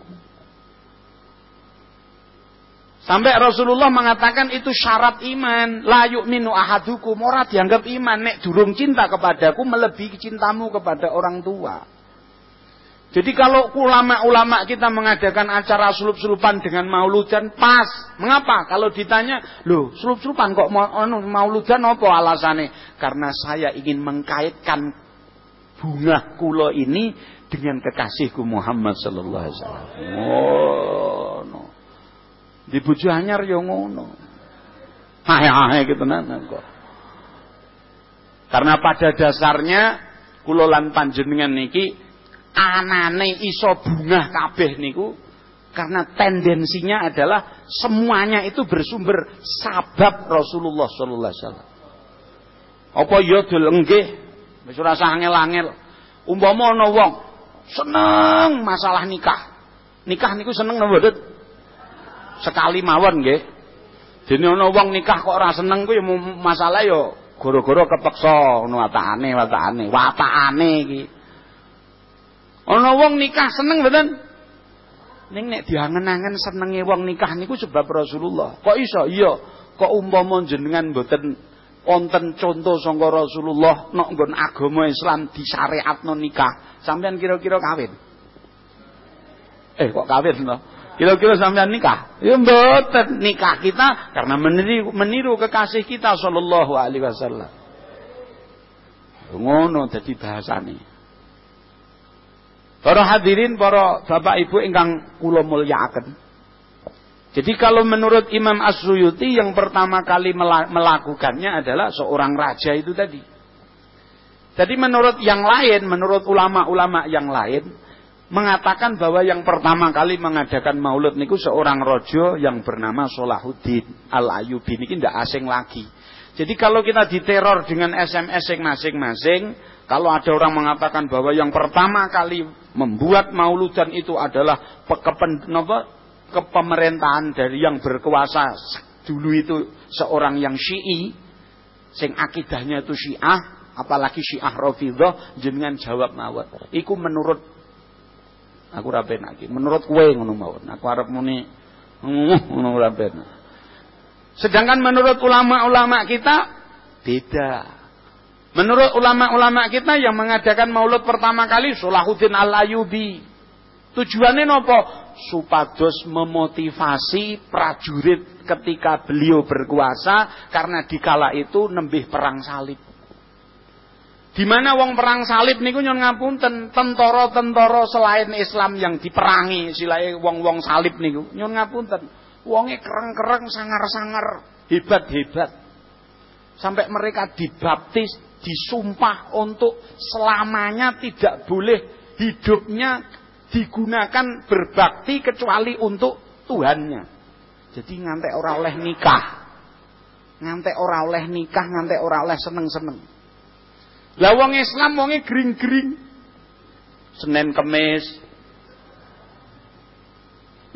Sampai Rasulullah mengatakan itu syarat iman. La yu'minu ahadukum. Ora dianggap iman. Nek durung cinta kepadaku melebihi cintamu kepada orang tua. Jadi kalau ulama-ulama kita mengadakan acara sulup-sulupan dengan mauludan pas. Mengapa? Kalau ditanya, loh sulup-sulupan kok anu, mauludan apa alasannya? Karena saya ingin mengkaitkan bunga kulo ini dengan kekasihku Muhammad sallallahu alaihi wasallam. Ngono. Di bojo anyar ya ngono. Hae-hae gitu nana kok. Karena pada dasarnya kula lan panjenengan niki anane iso bunga kabeh niku karena tendensinya adalah semuanya itu bersumber sabab Rasulullah sallallahu alaihi wasallam. Apa ya dol nggih Wis ora angel-angel. Umpama ana wong seneng masalah nikah. Nikah niku seneng napa? Sekali mawon nggih. Dene ana wong nikah kok ora seneng ku ya masalah ya gara-gara kepeksa ngono watakane watakane watakane iki. Ana wong nikah seneng mboten? Ning nek diangen-angen senenge wong nikah niku sebab Rasulullah. Kok iso? Iya. Kok umpama jenengan mboten wonten contoh sangka Rasulullah nek nggon agama Islam disyariatno nikah, sampean kira-kira kawin? Eh kok kawin to? Kira-kira sampean nikah? Ya mboten, nikah kita karena meniru, meniru kekasih kita sallallahu alaihi wasallam. Ngono dadi bahasane. Para hadirin, para bapak ibu ingkang kula mulyakaken. Jadi kalau menurut Imam As-Suyuti yang pertama kali melakukannya adalah seorang raja itu tadi. Jadi menurut yang lain, menurut ulama-ulama yang lain, mengatakan bahwa yang pertama kali mengadakan maulud niku seorang rojo yang bernama Solahuddin Al-Ayubi ini tidak asing lagi. Jadi kalau kita diteror dengan SMS masing-masing, kalau ada orang mengatakan bahwa yang pertama kali membuat mauludan itu adalah kepemerintahan dari yang berkuasa dulu itu seorang yang Syi'i sing akidahnya itu Syiah, apalagi Syiah Rafidhah jenengan jawab mawon. Iku menurut aku ra lagi. Menurut kowe ngono mawon. Aku arep muni ngono ra Sedangkan menurut ulama-ulama kita beda. Menurut ulama-ulama kita yang mengadakan maulud pertama kali Sulahuddin Al-Ayubi. Tujuannya nopo? Supados memotivasi prajurit ketika beliau berkuasa karena dikala itu nembih perang salib. Di mana wong perang salib niku nyon ngapunten tentara-tentara selain Islam yang diperangi silai wong-wong salib niku nyon ngapunten wonge kereng-kereng sangar-sangar hebat-hebat sampai mereka dibaptis disumpah untuk selamanya tidak boleh hidupnya digunakan berbakti kecuali untuk Tuhannya. Jadi ngantek ora oleh nikah. Ngantek ora oleh nikah, ngantek ora oleh seneng-seneng. Lah wong Islam wonge gring-gring. Senin Kemis.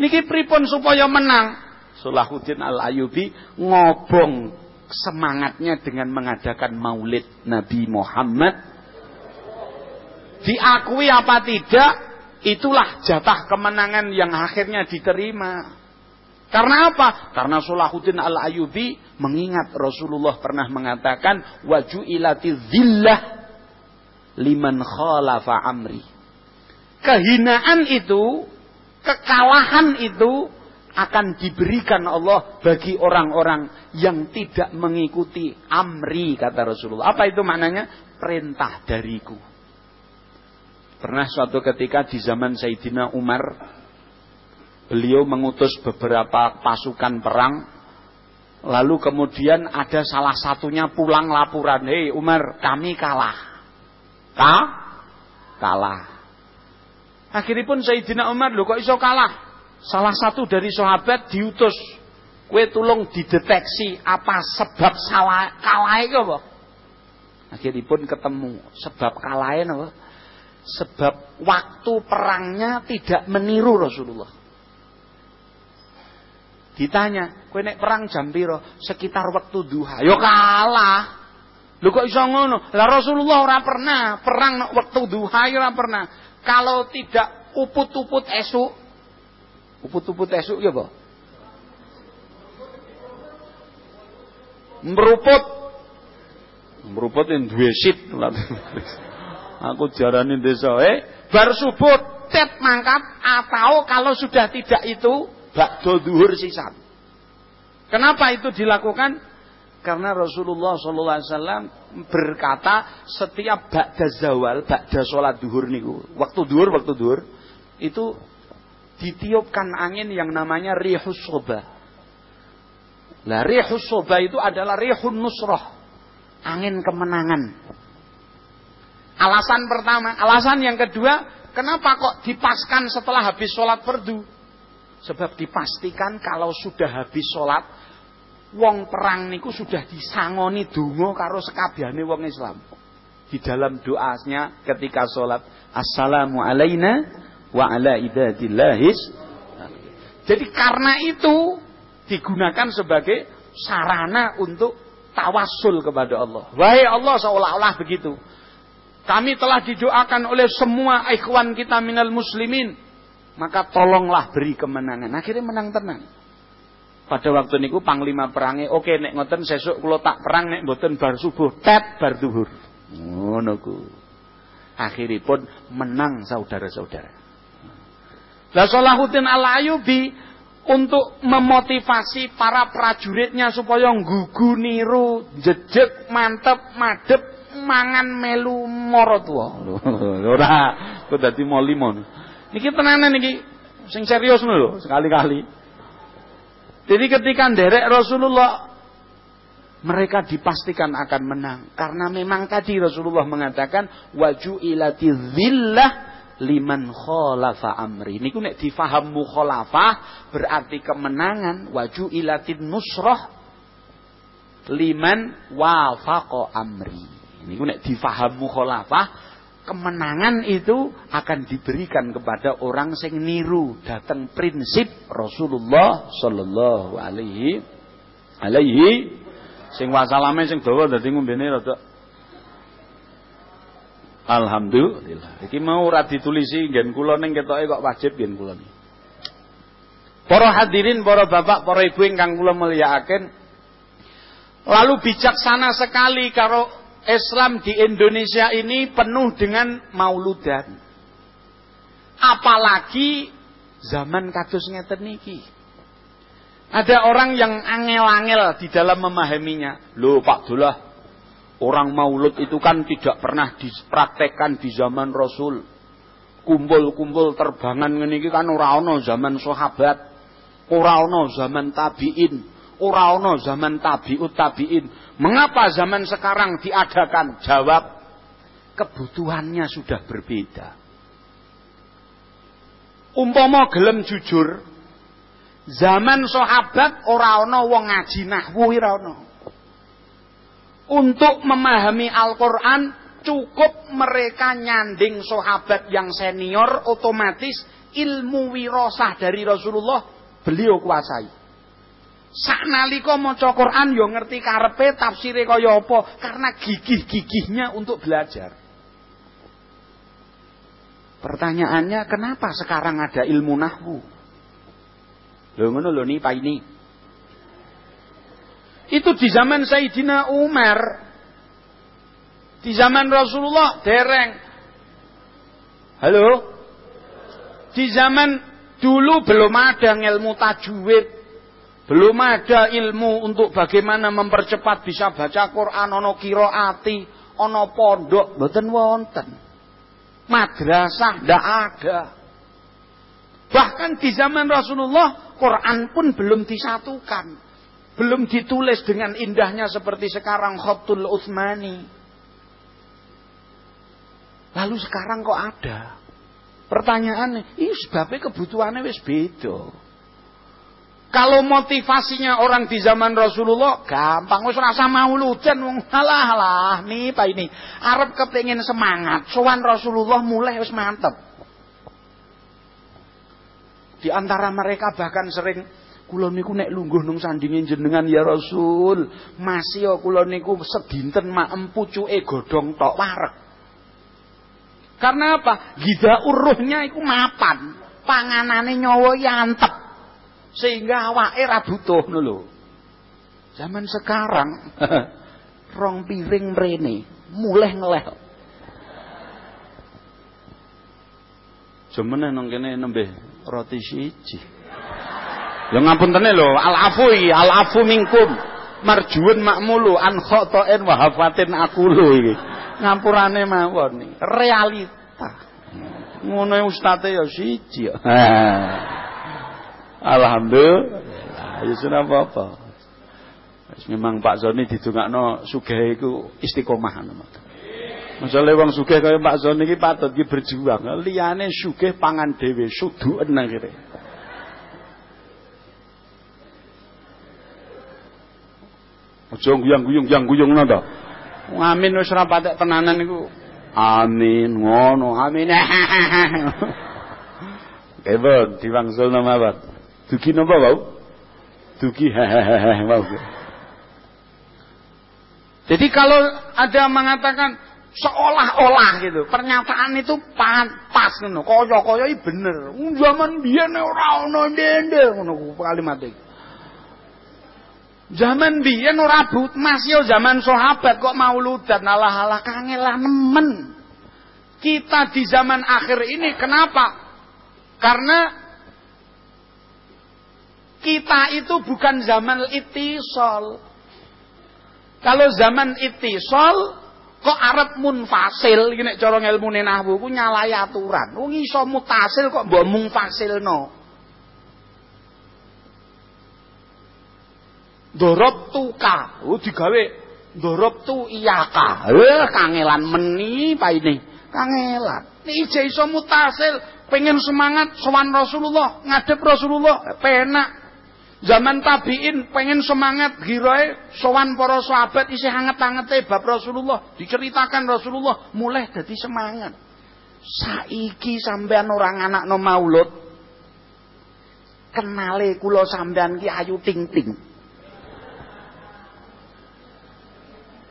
Niki pripun supaya menang? Sulahuddin Al-Ayubi ngobong semangatnya dengan mengadakan maulid Nabi Muhammad. Diakui apa tidak, itulah jatah kemenangan yang akhirnya diterima. Karena apa? Karena Sulahuddin Al-Ayubi mengingat Rasulullah pernah mengatakan waju ilati zillah liman khalafa amri. Kehinaan itu, kekalahan itu akan diberikan Allah bagi orang-orang yang tidak mengikuti amri kata Rasulullah. Apa itu maknanya? Perintah dariku. Pernah suatu ketika di zaman Sayyidina Umar beliau mengutus beberapa pasukan perang. Lalu kemudian ada salah satunya pulang laporan hei Umar kami kalah. Ka? kalah. Akhirnya pun Sayyidina Umar lho kok iso kalah? Salah satu dari sahabat diutus kue tulung dideteksi apa sebab salah kalah itu apa? Akhirnya pun ketemu sebab kalahnya apa? Sebab waktu perangnya tidak meniru Rasulullah Ditanya, kowe nek perang jam piro? Sekitar waktu duha. Yo kalah. Lho kok iso ngono? Lah Rasulullah ora pernah perang nek waktu duha ya ora pernah. Kalau tidak uput-uput esuk, uput-uput esuk ya apa? Meruput meruput yang duwe sit aku jarani desa eh bar subuh tet mangkat atau kalau sudah tidak itu bakdo duhur sisan. Kenapa itu dilakukan? Karena Rasulullah SAW berkata setiap bakda zawal, bakda sholat duhur niku, waktu duhur, waktu duhur, itu ditiupkan angin yang namanya rihus soba. Nah, rihus soba itu adalah rihun nusroh, angin kemenangan. Alasan pertama, alasan yang kedua, kenapa kok dipaskan setelah habis sholat fardu? Sebab dipastikan kalau sudah habis sholat, wong perang niku sudah disangoni dungo karo sekabiane wong Islam. Di dalam doanya ketika sholat, Assalamu alaina wa ala idadillahis. Jadi karena itu digunakan sebagai sarana untuk tawasul kepada Allah. Wahai Allah seolah-olah begitu. Kami telah didoakan oleh semua ikhwan kita minal muslimin maka tolonglah beri kemenangan. Akhirnya menang tenang. Pada waktu niku panglima perangi, oke nek ngoten sesuk kula tak perang nek mboten bar subuh, tet bar duhur. Ngono ku. Akhiripun menang saudara-saudara. Lah Salahuddin Al-Ayubi untuk memotivasi para prajuritnya supaya nggugu niru, jejeg, mantep, madep, mangan melu mara tuwa. Ora, kok dadi molimon. Niki tenanan niki sing serius lho sekali-kali. Jadi ketika derek Rasulullah mereka dipastikan akan menang karena memang tadi Rasulullah mengatakan waju ilati zillah liman khalafa amri. Niku nek difaham mukhalafah berarti kemenangan waju ilati nusrah liman wafaqa amri. Niku nek difaham mukhalafah kemenangan itu akan diberikan kepada orang sing niru datang prinsip Rasulullah sallallahu alaihi alaihi sing wasalame sing dawa dadi ngombene rada Alhamdulillah. Iki mau ora ditulisi nggen kula ning ketoke kok wajib nggen kula. Para hadirin, para bapak, para ibu ingkang kula mulyakaken. Lalu bijaksana sekali karo Islam di Indonesia ini penuh dengan mauludan. Apalagi zaman kados ngeten niki. Ada orang yang angel-angel di dalam memahaminya. Loh Pak Dullah, orang maulud itu kan tidak pernah dipraktekkan di zaman Rasul. Kumpul-kumpul terbangan ngene kan ora zaman sahabat, ora zaman tabi'in, ora ana zaman tabi'ut tabi'in. Mengapa zaman sekarang diadakan? Jawab, kebutuhannya sudah berbeda. Umpama gelem jujur, Zaman sahabat ora ana wong ngaji nahwu ora. Untuk memahami Al-Qur'an cukup mereka nyanding sahabat yang senior otomatis ilmu wirasah dari Rasulullah beliau kuasai. Saknalika maca Quran yo ngerti karepe tafsire kaya apa karena gigih-gigihnya untuk belajar. Pertanyaannya kenapa sekarang ada ilmu nahwu? Lho ngono lho Pak ini. Itu di zaman Sayyidina Umar. Di zaman Rasulullah dereng. Halo? Di zaman dulu belum ada ilmu tajwid. Belum ada ilmu untuk bagaimana mempercepat bisa baca Quran ana qiraati, ana pondok, mboten wonten. Madrasah ndak ada. Bahkan di zaman Rasulullah Quran pun belum disatukan. Belum ditulis dengan indahnya seperti sekarang Khatul Utsmani. Lalu sekarang kok ada? Pertanyaannya, ini sebabnya kebutuhannya wis beda. Kalau motivasinya orang di zaman Rasulullah gampang. Wis rasa mauludan wong. Halah halah nih Pak ini. Arab kepengin semangat. Sowan Rasulullah mulai wis mantep. Di antara mereka bahkan sering kula niku nek lungguh nang sandinge jenengan ya Rasul, masih ya kula niku sedinten maem pucuke godhong tok wareg. Karena apa? Gida uruhnya iku mapan, panganane nyawa yantep. Sehingga awake ra butuh lho. Zaman sekarang rong piring mrene mulai ngeleh. Jemene nang kene nembe roti siji. Lho ngapuntene lho, al afui, al afu minkum. Marjuun makmulu an khotoen wa hafatin akulu iki. Ngampurane mawon iki. Realita. Ngono ustate ya siji. Alhamdulillah. Ya sudah apa-apa. Memang Pak Zoni didongakno sugih iku istiqomah. Masale wong sugih kaya Pak Zon iki patut iki berjuang. Liyane sugih pangan dhewe, suduken akhire. Aja guyang-guyung, yang guyungno to. Amin wis ora patek tenanan iku. Amin ngono, amin. Kebon diwangsul nama apa? Dugi napa wau? Dugi hehehe wau. Jadi kalau ada mengatakan seolah-olah gitu. Pernyataan itu pas ngono. Kaya-kaya bener. Zaman biyen ora ono ndende ngono kalimat iki. Zaman biyen ora Mas yo zaman sahabat kok mauludan alah-alah kangelan nemen. Kita di zaman akhir ini kenapa? Karena kita itu bukan zaman itisol. Kalau zaman itisol Kok arep munfasil iki nek cara ilmune nahwu ku nyalahi aturan. Wong iso mutasil kok mbok munfasilno. Dorob tuka, oh digawe dorob tu iyaka. Eh kangelan meni paine. Kangelan. Iki iso mutasil, pengen semangat sowan Rasulullah, ngadep Rasulullah, penak. Zaman tabiin pengen semangat giroe sowan para sahabat isih hangat-hangete bab Rasulullah, diceritakan Rasulullah mulai jadi semangat. Saiki sampean orang anak no maulud. Kenale kula sampean ki ayu ting-ting.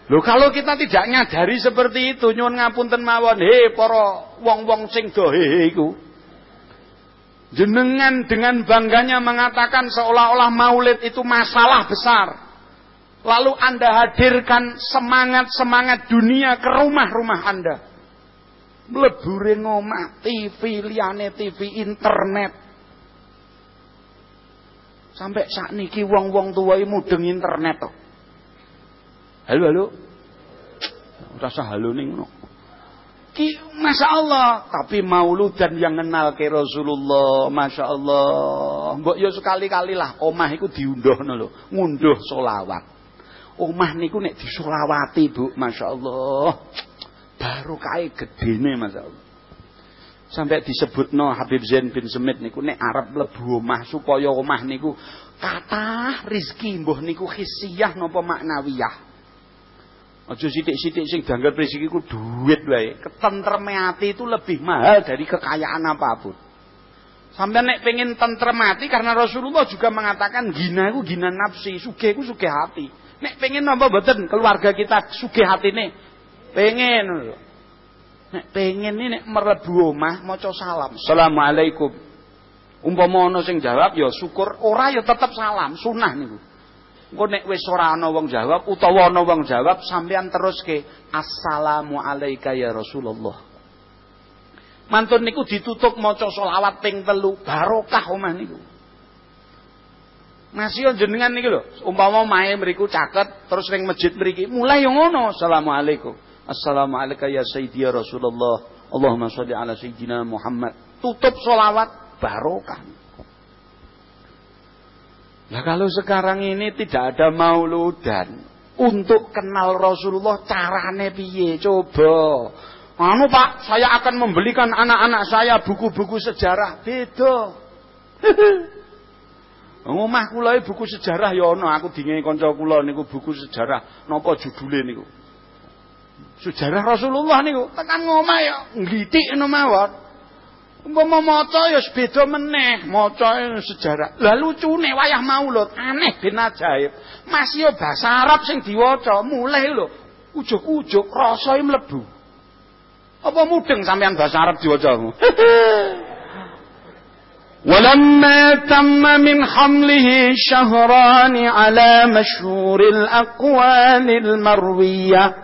Loh kalau kita tidak nyadari seperti itu, nyuwun ngapunten mawon, he para wong-wong sing do he iku. Jenengan dengan bangganya mengatakan seolah-olah maulid itu masalah besar. Lalu Anda hadirkan semangat-semangat dunia ke rumah-rumah Anda. Melebure ngomah, TV, liane TV, internet. Sampai saat niki wong-wong tua mudeng internet. Halo halo. Rasa halo ning ngono. Ki Masya Allah. Tapi mauludan yang kenal ke Rasulullah. Masya Allah. Mbok yo sekali-kali lah. Omah iku diunduh lho. Ngunduh solawat. Omah niku nek disolawati bu. Masya Allah. Baru kai gedene Masya Allah. Sampai disebut no Habib Zain bin Semit niku nek Arab lebu omah supaya omah niku kata rizki mbuh niku hisiyah napa maknawiyah. Aja sithik-sithik sing dianggap rezeki ku duit wae. Ketentreme ati itu lebih mahal dari kekayaan apa pun. Sampai nek pengen tentrem hati karena Rasulullah juga mengatakan gina itu gina nafsi, sugih ku sugih hati. Nek pengen napa mboten keluarga kita sugih nih, Pengen Nek pengen ini nek mlebu omah maca salam. Assalamualaikum. Umpama ana sing jawab ya syukur, ora ya tetep salam, sunah niku. Engko nek wis ora ana wong jawab utawa ana wong jawab sampean teruske assalamu alayka ya Rasulullah. Mantun niku ditutup maca selawat ping telu barokah omah niku. Masih jenengan niki lho, umpama mae mriku caket terus ring masjid mriki, mulai yang ngono. Assalamualaikum. Assalamu alayka ya sayyidi ya Rasulullah. Allahumma sholli ala sayyidina Muhammad. Tutup solawat barokah. Nah kalau sekarang ini tidak ada mauludan untuk kenal Rasulullah carane piye coba. Anu Pak, saya akan membelikan anak-anak saya buku-buku sejarah. Beda. Ngomah kula buku sejarah ya ana, aku dingengi kanca kula niku buku sejarah napa judule niku. Sejarah Rasulullah niku tekan ngomah ya nglitik ngono mawon. Umpama maca ya beda meneh, maca sejarah. Lah lucune wayah maulud, aneh bin ajaib. Masih yo bahasa Arab sing diwaca, mulai lho. Ujug-ujug rasane mlebu. Apa mudeng sampean bahasa Arab diwaca? ولما تم من حمله شهران على مشهور الأقوال المروية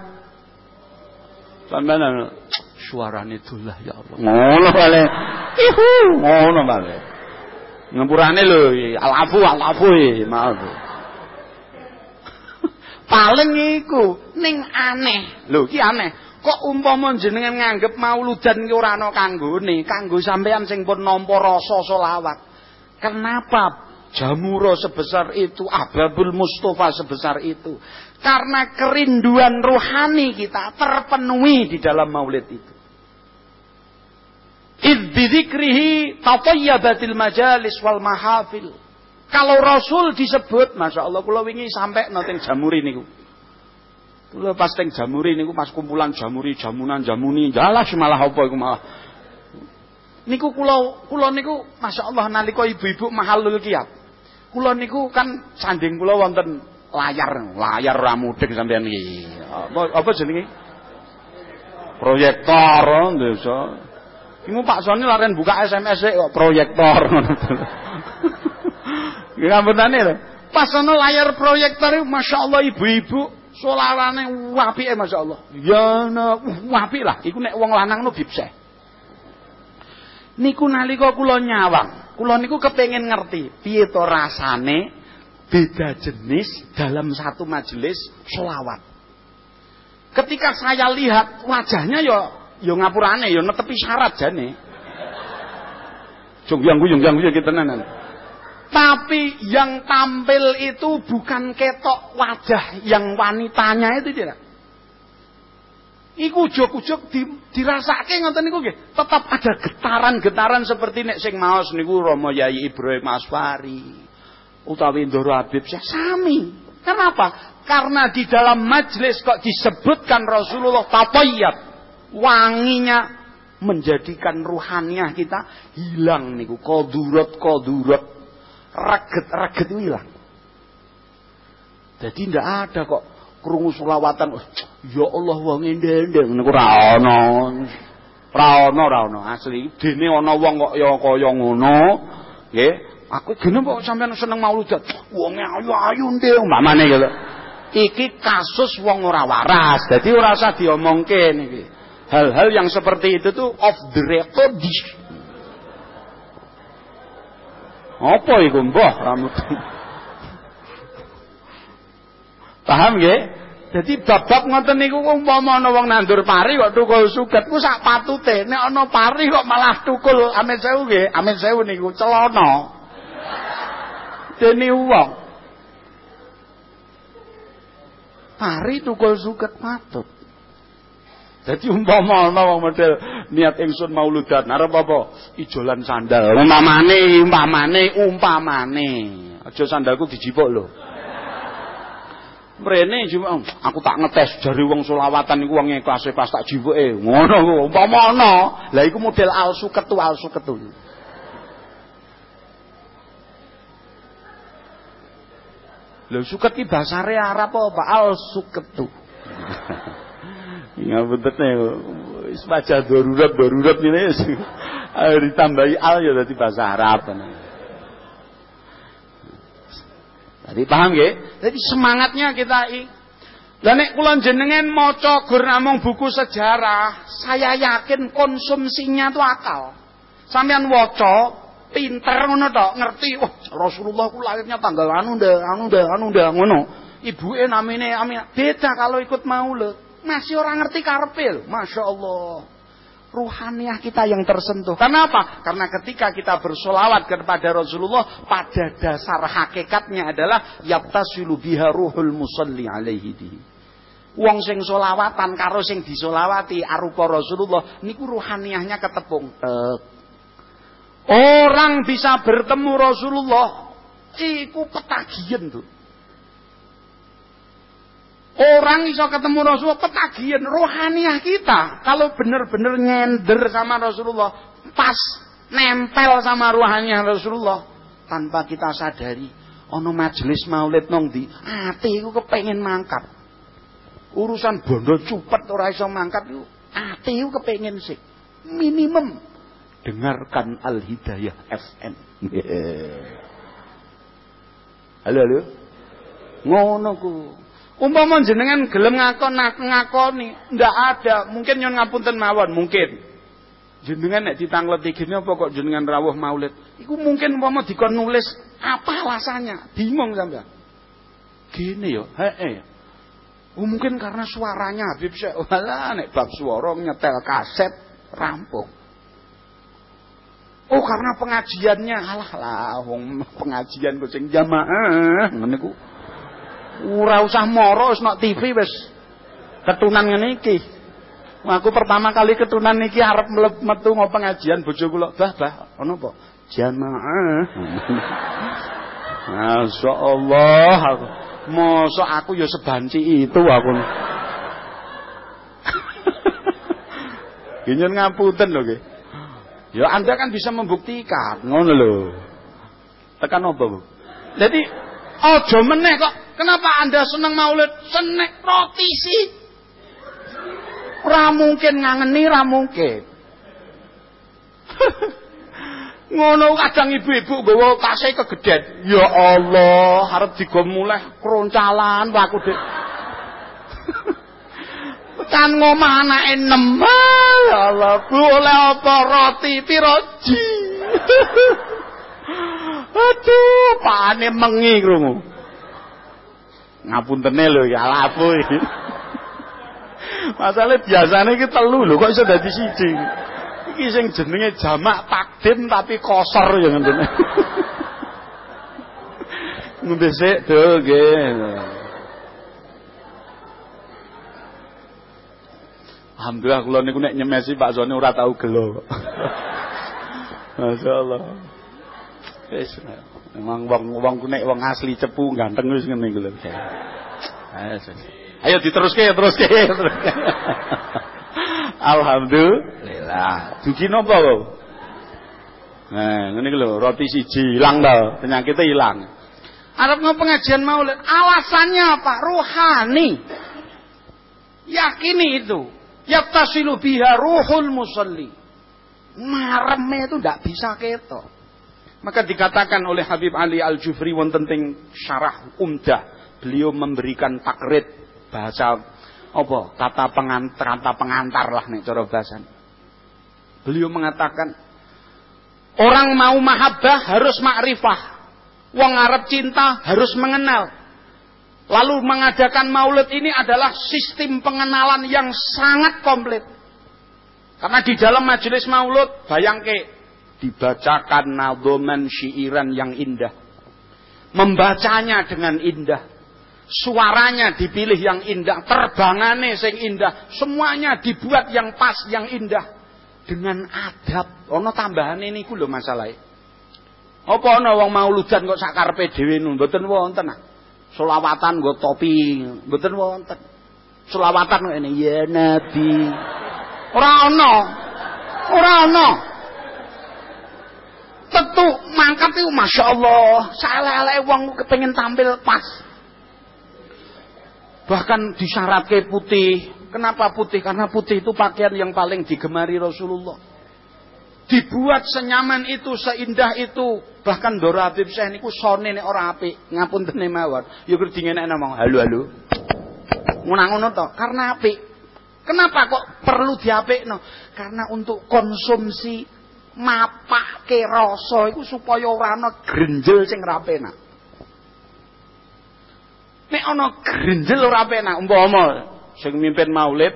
Sampeyan suarane dullah ya Allah. Ngono bale. Ihu, ngono bale. Ngepurane lho, alafu alafu maaf. Paling iku ning aneh. Lho, ki aneh. Kok umpama jenengan nganggep mauludan ki ora ana kanggone, kanggo sampean sing pun nampa rasa selawat. Kenapa jamuro sebesar itu, ababul mustafa sebesar itu? Karena kerinduan rohani kita terpenuhi di dalam maulid itu. Id tatayyabatil majalis wal mahafil. Kalau Rasul disebut, Masya Allah, kula wingi sampai nonton jamuri niku. Kula pas teng jamuri niku pas kumpulan jamuri, jamunan, jamuni, jalas malah apa iku malah. Niku kula kula niku Masya Allah nalika ibu-ibu mahalul kiat. Kula niku kan sanding kula wonten layar layar ramudek sampean iki apa apa jenenge proyektor desa Iku Pak Soni laren buka SMS kok proyektor ngono. Ngapunane lho. Pas ana layar proyektor iku masyaallah ibu-ibu solarane apike masyaallah. Ya no apik lah iku nek wong lanang no bibseh. Niku nalika kula nyawang, kula niku kepengin ngerti piye to rasane beda jenis dalam satu majelis sholawat. Ketika saya lihat wajahnya yo yo ngapurane yo netepi syarat jane. Jong yang guyung yang guyung nanan. Tapi yang tampil itu bukan ketok wajah yang wanitanya itu tidak. Iku ujuk-ujuk di, dirasake ngoten niku nggih. Tetap ada getaran-getaran seperti nek sing maos niku Romo Yai Ibrahim Aswari utawi Ndoro Habib Syekh sami. Kenapa? Karena di dalam majlis kok disebutkan Rasulullah tatayyab. Wanginya menjadikan ruhaniah kita hilang niku. Kodurat kodurat reget reget itu hilang. Jadi tidak ada kok krungu selawatan ya Allah wong ndendeng niku ra ana ra ana ra ana asli dene wong kok ya kaya ngono. Nggih. Aku gene kok sampean seneng mauludan wong ayu-ayu ndek mamane gitu. Iki kasus wong ora waras. Dadi ora usah diomongke niki hal-hal yang seperti itu tuh off the record apa iku mbah rambut Paham nggih? Jadi bab-bab ngoten niku umpama ana wong nandur pari kok tukul suget ku sak patute. Nek ana pari kok malah tukul amit sewu nggih, amit sewu niku celana. Dene wong. Pari tukul suget patut. Jadi umpama ana wong model niat ingsun mauludan arep apa? Ijolan sandal. Umpamane, umpamane, umpamane. Aja sandalku dijipuk lho. mrene cuma aku tak ngetes jari wong selawatan iku wong ikhlas pas tak jiweke ngono ku umpama ana lah iku model alsu ketu alsu ketu Lho suket ki basare Arab apa alsu ketu Ngabutene wis baca darurat darurat ini ditambahi al ya dadi bahasa Arab Jadi paham ya? Jadi semangatnya kita dan nek kula jenengan maca gur namung buku sejarah, saya yakin konsumsinya itu akal. Sampean waca pinter ngono tok, ngerti wah Rasulullah ku lahirnya tanggal anu ndak, anu ndak, anu ndak ngono. Ibuke namine Aminah. Beda kalau ikut maulid. Masih orang ngerti karpil. Masya Allah ruhaniah kita yang tersentuh. Karena apa? Karena ketika kita bersolawat kepada Rasulullah, pada dasar hakikatnya adalah yaptasilu biha ruhul musalli alaihi di. Wong sing solawatan karo sing disolawati arupa Rasulullah, niku ruhaniahnya ketepung. Orang bisa bertemu Rasulullah, iku petagian tuh. Orang iso ketemu Rasulullah petagihan rohaniah kita. Kalau benar-benar nyender sama Rasulullah, pas nempel sama rohaniah Rasulullah tanpa kita sadari. Ono majelis maulid nong di, ati iku kepengen mangkat. Urusan bondo cupet ora iso mangkat iku, ati iku kepengen sih. Minimum dengarkan Al Hidayah FM. Halo halo. Ngono ku. Umpama jenengan gelem ngakon ngakoni, ndak ada, mungkin nyon ngapunten mawon, mungkin. Jenengan nek ditangleti gini apa kok jenengan rawuh maulid? Iku mungkin umpama dikon nulis apa alasannya? Bingung sampean. Gini yo, heeh. Oh, mungkin karena suaranya Habib Syekh. Walah nek bab swara nyetel kaset rampung. Oh karena pengajiannya alah lah wong pengajian kucing jamaah ngene ku Ora usah moro wis nok TV wis ketunan ngene iki. Aku pertama kali ketunan iki arep metu ngopo pengajian bojo kula, "Bah, bah, ono apa?" Jamaah. Masya Allah. Masa aku ya sebanci itu aku. Ginyen ngapunten lho nggih. Ya Anda kan bisa membuktikan, ngono lho. Tekan apa, Bu? Jadi ojo meneh kok Kenapa Anda senang maulid? Senek roti sih. Ra mungkin ngangeni, ra mungkin. Ngono kadang ibu-ibu bawa tasnya kegedet. Ya Allah, harap digom mulai keroncalan aku dek. kan ngomah anak enem. Ya Allah, boleh apa roti piroji. Aduh, pane mengi krungu ngapuntene lho ya lapo iki. Biasanya iki telu lho kok iso dadi siji. Iki jenenge jamak takdim tapi kosor ya ngene. Ngombe sik nggih. Alhamdulillah kula niku nek nyemesi Pak Zone ora tau gelo. Masyaallah. Wis. Wong wong wong nek wong asli cepu ganteng wis ngene iku lho. Ayo diteruske teruske teruske. Alhamdulillah. Dugi napa kok? Nah, ngene iki lho, roti siji ilang to, penyakitnya ilang. Arab mau pengajian maulid. Alasannya apa? Ruhani. Yakini itu. Yaktasilu biha ruhul musalli. Maremnya itu tidak bisa keto. Maka dikatakan oleh Habib Ali Al-Jufri wonten teng syarah umdah. Beliau memberikan takrid bahasa apa? Kata pengantar, kata pengantar lah nih cara bahasa. Beliau mengatakan orang mau mahabbah harus makrifah. Wong Arab cinta harus mengenal. Lalu mengadakan maulid ini adalah sistem pengenalan yang sangat komplit. Karena di dalam majelis maulid, bayangke, dibacakan nadoman syiiran yang indah. Membacanya dengan indah. Suaranya dipilih yang indah, terbangannya sing indah, semuanya dibuat yang pas, yang indah. Dengan adab. Ono tambahan ini lho masalahnya. Apa ana wong mauludan kok sak karepe dhewe mboten wonten. Selawatan nggo topi mboten wonten. Selawatan ngene ya nabi. Ora ana. Ora ana. Tetu mangkat itu Masya Allah Salah-salah wong kepengen tampil pas Bahkan disyaratkan putih Kenapa putih? Karena putih itu pakaian yang paling digemari Rasulullah dibuat senyaman itu, seindah itu. Bahkan Dora Habib Syekh niku sone nek ora apik, ngapuntene mawon. Ya kudu ngene ngomong, halo halo. Ngono-ngono to, karena apik. Kenapa kok perlu diapikno? Karena untuk konsumsi mapake rasa iku supaya ora ana grenjel sing ora penak. Nek ana grenjel ora penak, umpama sing mimpin maulid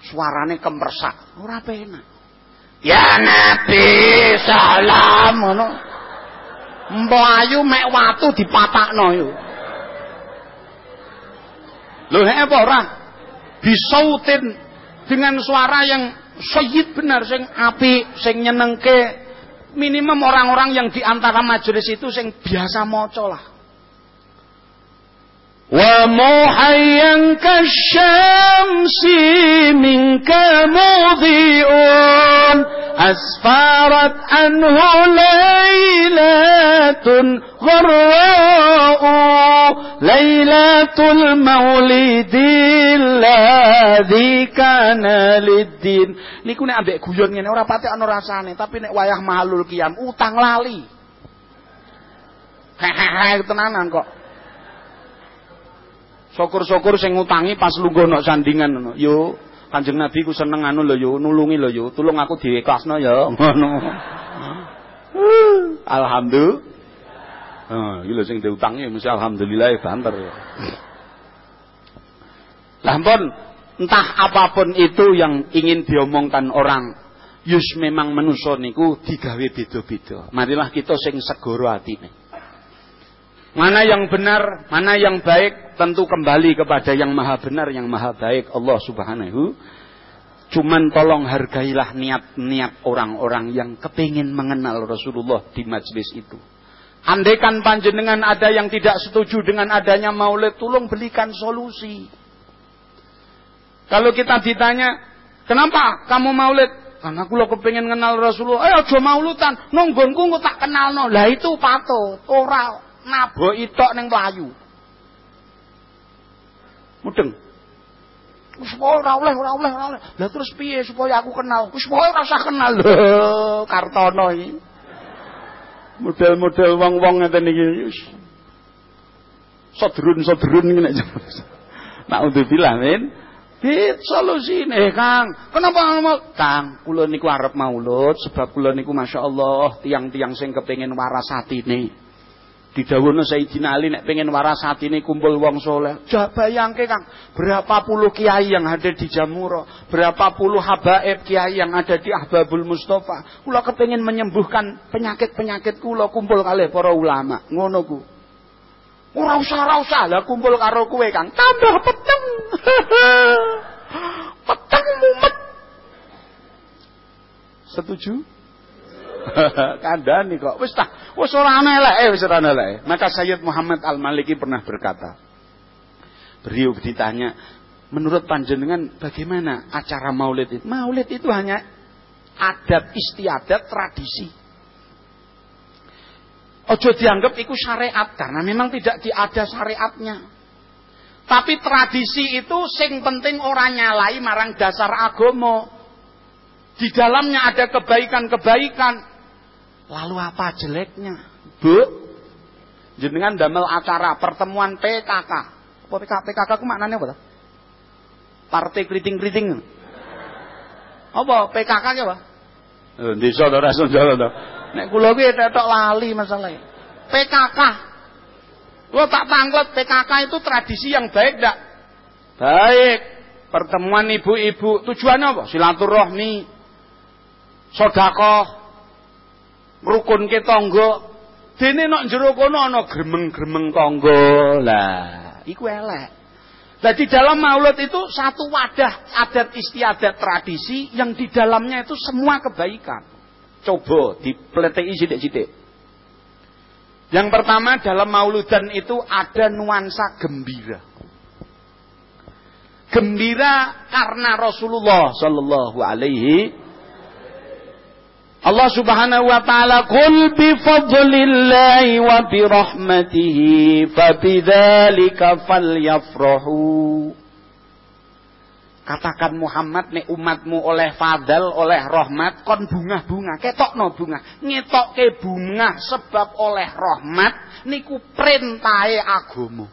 suarane kempersak, ora penak. Ya Nabi salam ngono. Mbok ayu mek watu dipatakno yo. Lho apa ora? Bisautin dengan suara yang sayyid benar sing api, sing nyenengke. Minimum orang-orang yang di antara majelis itu sing biasa maca lah. ومحيا كالشمس منك مضيء أسفرت عنه ليلة غراء ليلة المولد الذي كان للدين niku nek ambek guyon ngene ora pati ana rasane tapi nek wayah mahalul kiam utang lali hehehe tenanan kok Syukur-syukur sing ngutangi pas lungguh nok sandingan ngono. Yo, Kanjeng Nabi ku seneng anu lho yo, nulungi lho yo, tulung aku diikhlasno ya ngono. Alhamdulillah. Ah, iki lho sing diutangi mesti alhamdulillah banter. Lah entah apa pun itu yang ingin diomongkan orang, yus memang manusa niku digawe beda-beda. Marilah kita sing segoro atine. Mana yang benar, mana yang baik, tentu kembali kepada yang maha benar, yang maha baik, Allah subhanahu. Cuman tolong hargailah niat-niat orang-orang yang kepingin mengenal Rasulullah di majlis itu. Andaikan panjenengan ada yang tidak setuju dengan adanya maulid, tolong belikan solusi. Kalau kita ditanya, kenapa kamu maulid? Karena aku lo kepingin kenal Rasulullah. Eh, aja maulutan. Nonggonku tak kenal no. Lah itu patut. Orang nabo itok ning Melayu. Mudeng. Supaya ora oleh, ora oleh, ora oleh. Lah terus piye supaya aku kenal? Wis usah kenal lho, Kartono iki. Model-model wong-wong ngeten iki wis. Sodrun-sodrun ngene aja. Nak untuk bilang, men. Hit solusi nih Kang. Kenapa mau Kang? Kula niku arep maulud sebab kula niku Masya Allah tiang-tiang sing kepengin warasati nih. Didhawuhna Sayyidina Ali nek pengen ini kumpul wong soleh. Coba bayangke Kang, berapa puluh kiai yang ada di Jamuro, berapa puluh habaib kiai yang ada di Ahbabul Mustafa. Kula kepengin menyembuhkan penyakit-penyakit kula kumpul kali para ulama. Ngono ku. Ora usah ora usah lah kumpul karo kowe Kang. Tambah peteng. peteng mumet. Setuju? Kandani kok. Wis tah, wis ora eleke, wis ora eleke. Maka Sayyid Muhammad Al-Maliki pernah berkata. Beliau ditanya, menurut panjenengan bagaimana acara Maulid itu? Maulid itu hanya adat istiadat tradisi. Ojo dianggap itu syariat karena memang tidak ada syariatnya. Tapi tradisi itu sing penting orang nyalai marang dasar agomo. Di dalamnya ada kebaikan-kebaikan. Lalu apa jeleknya? Bu, jenengan damel acara pertemuan PKK. Apa PKK? PKK ku maknanya apa? Partai keriting-keriting. Apa PKK ki apa? Eh, desa to ora to. Nek kula kuwi tetok lali masalahnya. PKK Lo tak tanglet PKK itu tradisi yang baik dak? Baik. Pertemuan ibu-ibu tujuannya apa? Silaturahmi, sodakoh, rukun ke tonggo. Dene nok jero kono ana gremeng-gremeng tonggo. Lah, iku elek. Jadi dalam maulud itu satu wadah adat istiadat tradisi yang di dalamnya itu semua kebaikan. Coba dipletei sidik-sidik. Yang pertama dalam mauludan itu ada nuansa gembira. Gembira karena Rasulullah Sallallahu Alaihi Allah Subhanahu wa taala qul bi fadlillahi wa bi rahmatihi fabidzalika falyafrahu Katakan Muhammad nek umatmu oleh fadal, oleh rahmat kon bunga-bunga, ketokno bunga. Ngetokke bunga sebab oleh rahmat niku perintahe agama.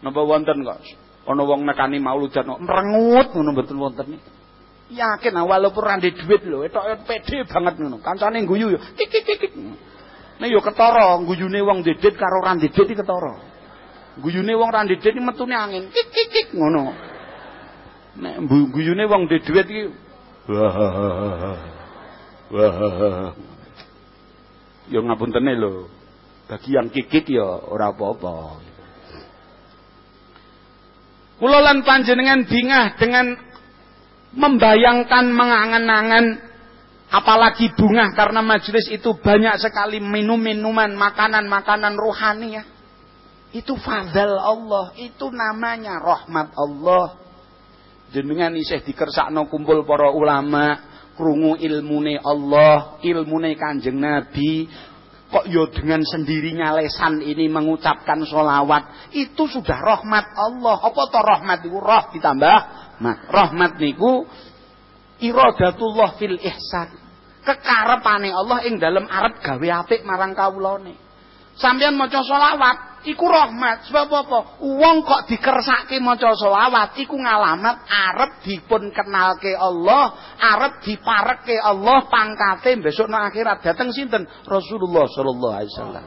Napa wonten kok ana wong nekani mauludan merengut ngono mboten wonten niku. Yakin walaupun ora ndek dhuwit lho, etok pede banget ngono. Kancane guyu yo kik kik kik. Nek yo ketara guyune wong dedet karo ora dedet iki ketara. Guyune wong ora dedet metune angin kik kik kik ngono. Nek guyune wong duwe dhuwit iki wah. Wah. Yo ngapuntene lho. Bagi yang kikik ya ora apa-apa. Kula panjenengan bingah dengan membayangkan mengangen-angen apalagi bunga karena majelis itu banyak sekali minum-minuman, makanan-makanan rohani ya. Itu fadl Allah, itu namanya rahmat Allah. Jenengan isih dikersakno kumpul para ulama krungu ilmune Allah ilmune Kanjeng Nabi. Kok yo ya dengan sendirinya lesan ini mengucapkan solawat itu sudah rahmat Allah. Apa to rahmat itu? Roh ditambah nah rahmat niku iradatullah fil ihsan kekarepane Allah ing dalam arep gawe apik marang kawulane sampeyan maca solawat iku rahmat. Sebab apa? Wong kok dikersake maca selawat iku ngalamat arep dipun kenalke Allah, arep dipareke Allah pangkate besok nang akhirat dateng sinten? Rasulullah sallallahu alaihi wasallam.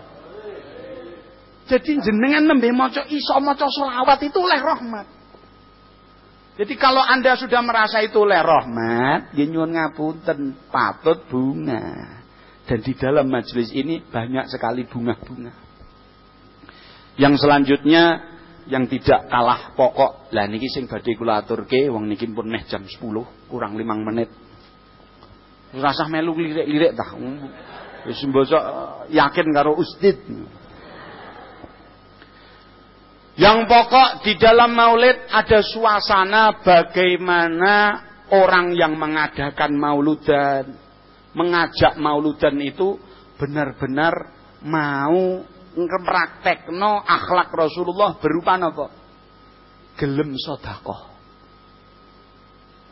Jadi jenengan nembe maca iso maca selawat itu oleh rahmat. Jadi kalau Anda sudah merasa itu oleh rahmat, ya nyuwun ngapunten, patut bunga. Dan di dalam majelis ini banyak sekali bunga-bunga. Yang selanjutnya yang tidak kalah pokok. Lah niki sing badhe kula aturke wong niki pun meh jam 10 kurang 5 menit. Rasah melu lirik-lirik tah. Wis mbosok eh, yakin karo Ustad. Yang pokok di dalam maulid ada suasana bagaimana orang yang mengadakan mauludan, mengajak mauludan itu benar-benar mau ngepraktekno akhlak Rasulullah berupa apa? Gelem sedekah.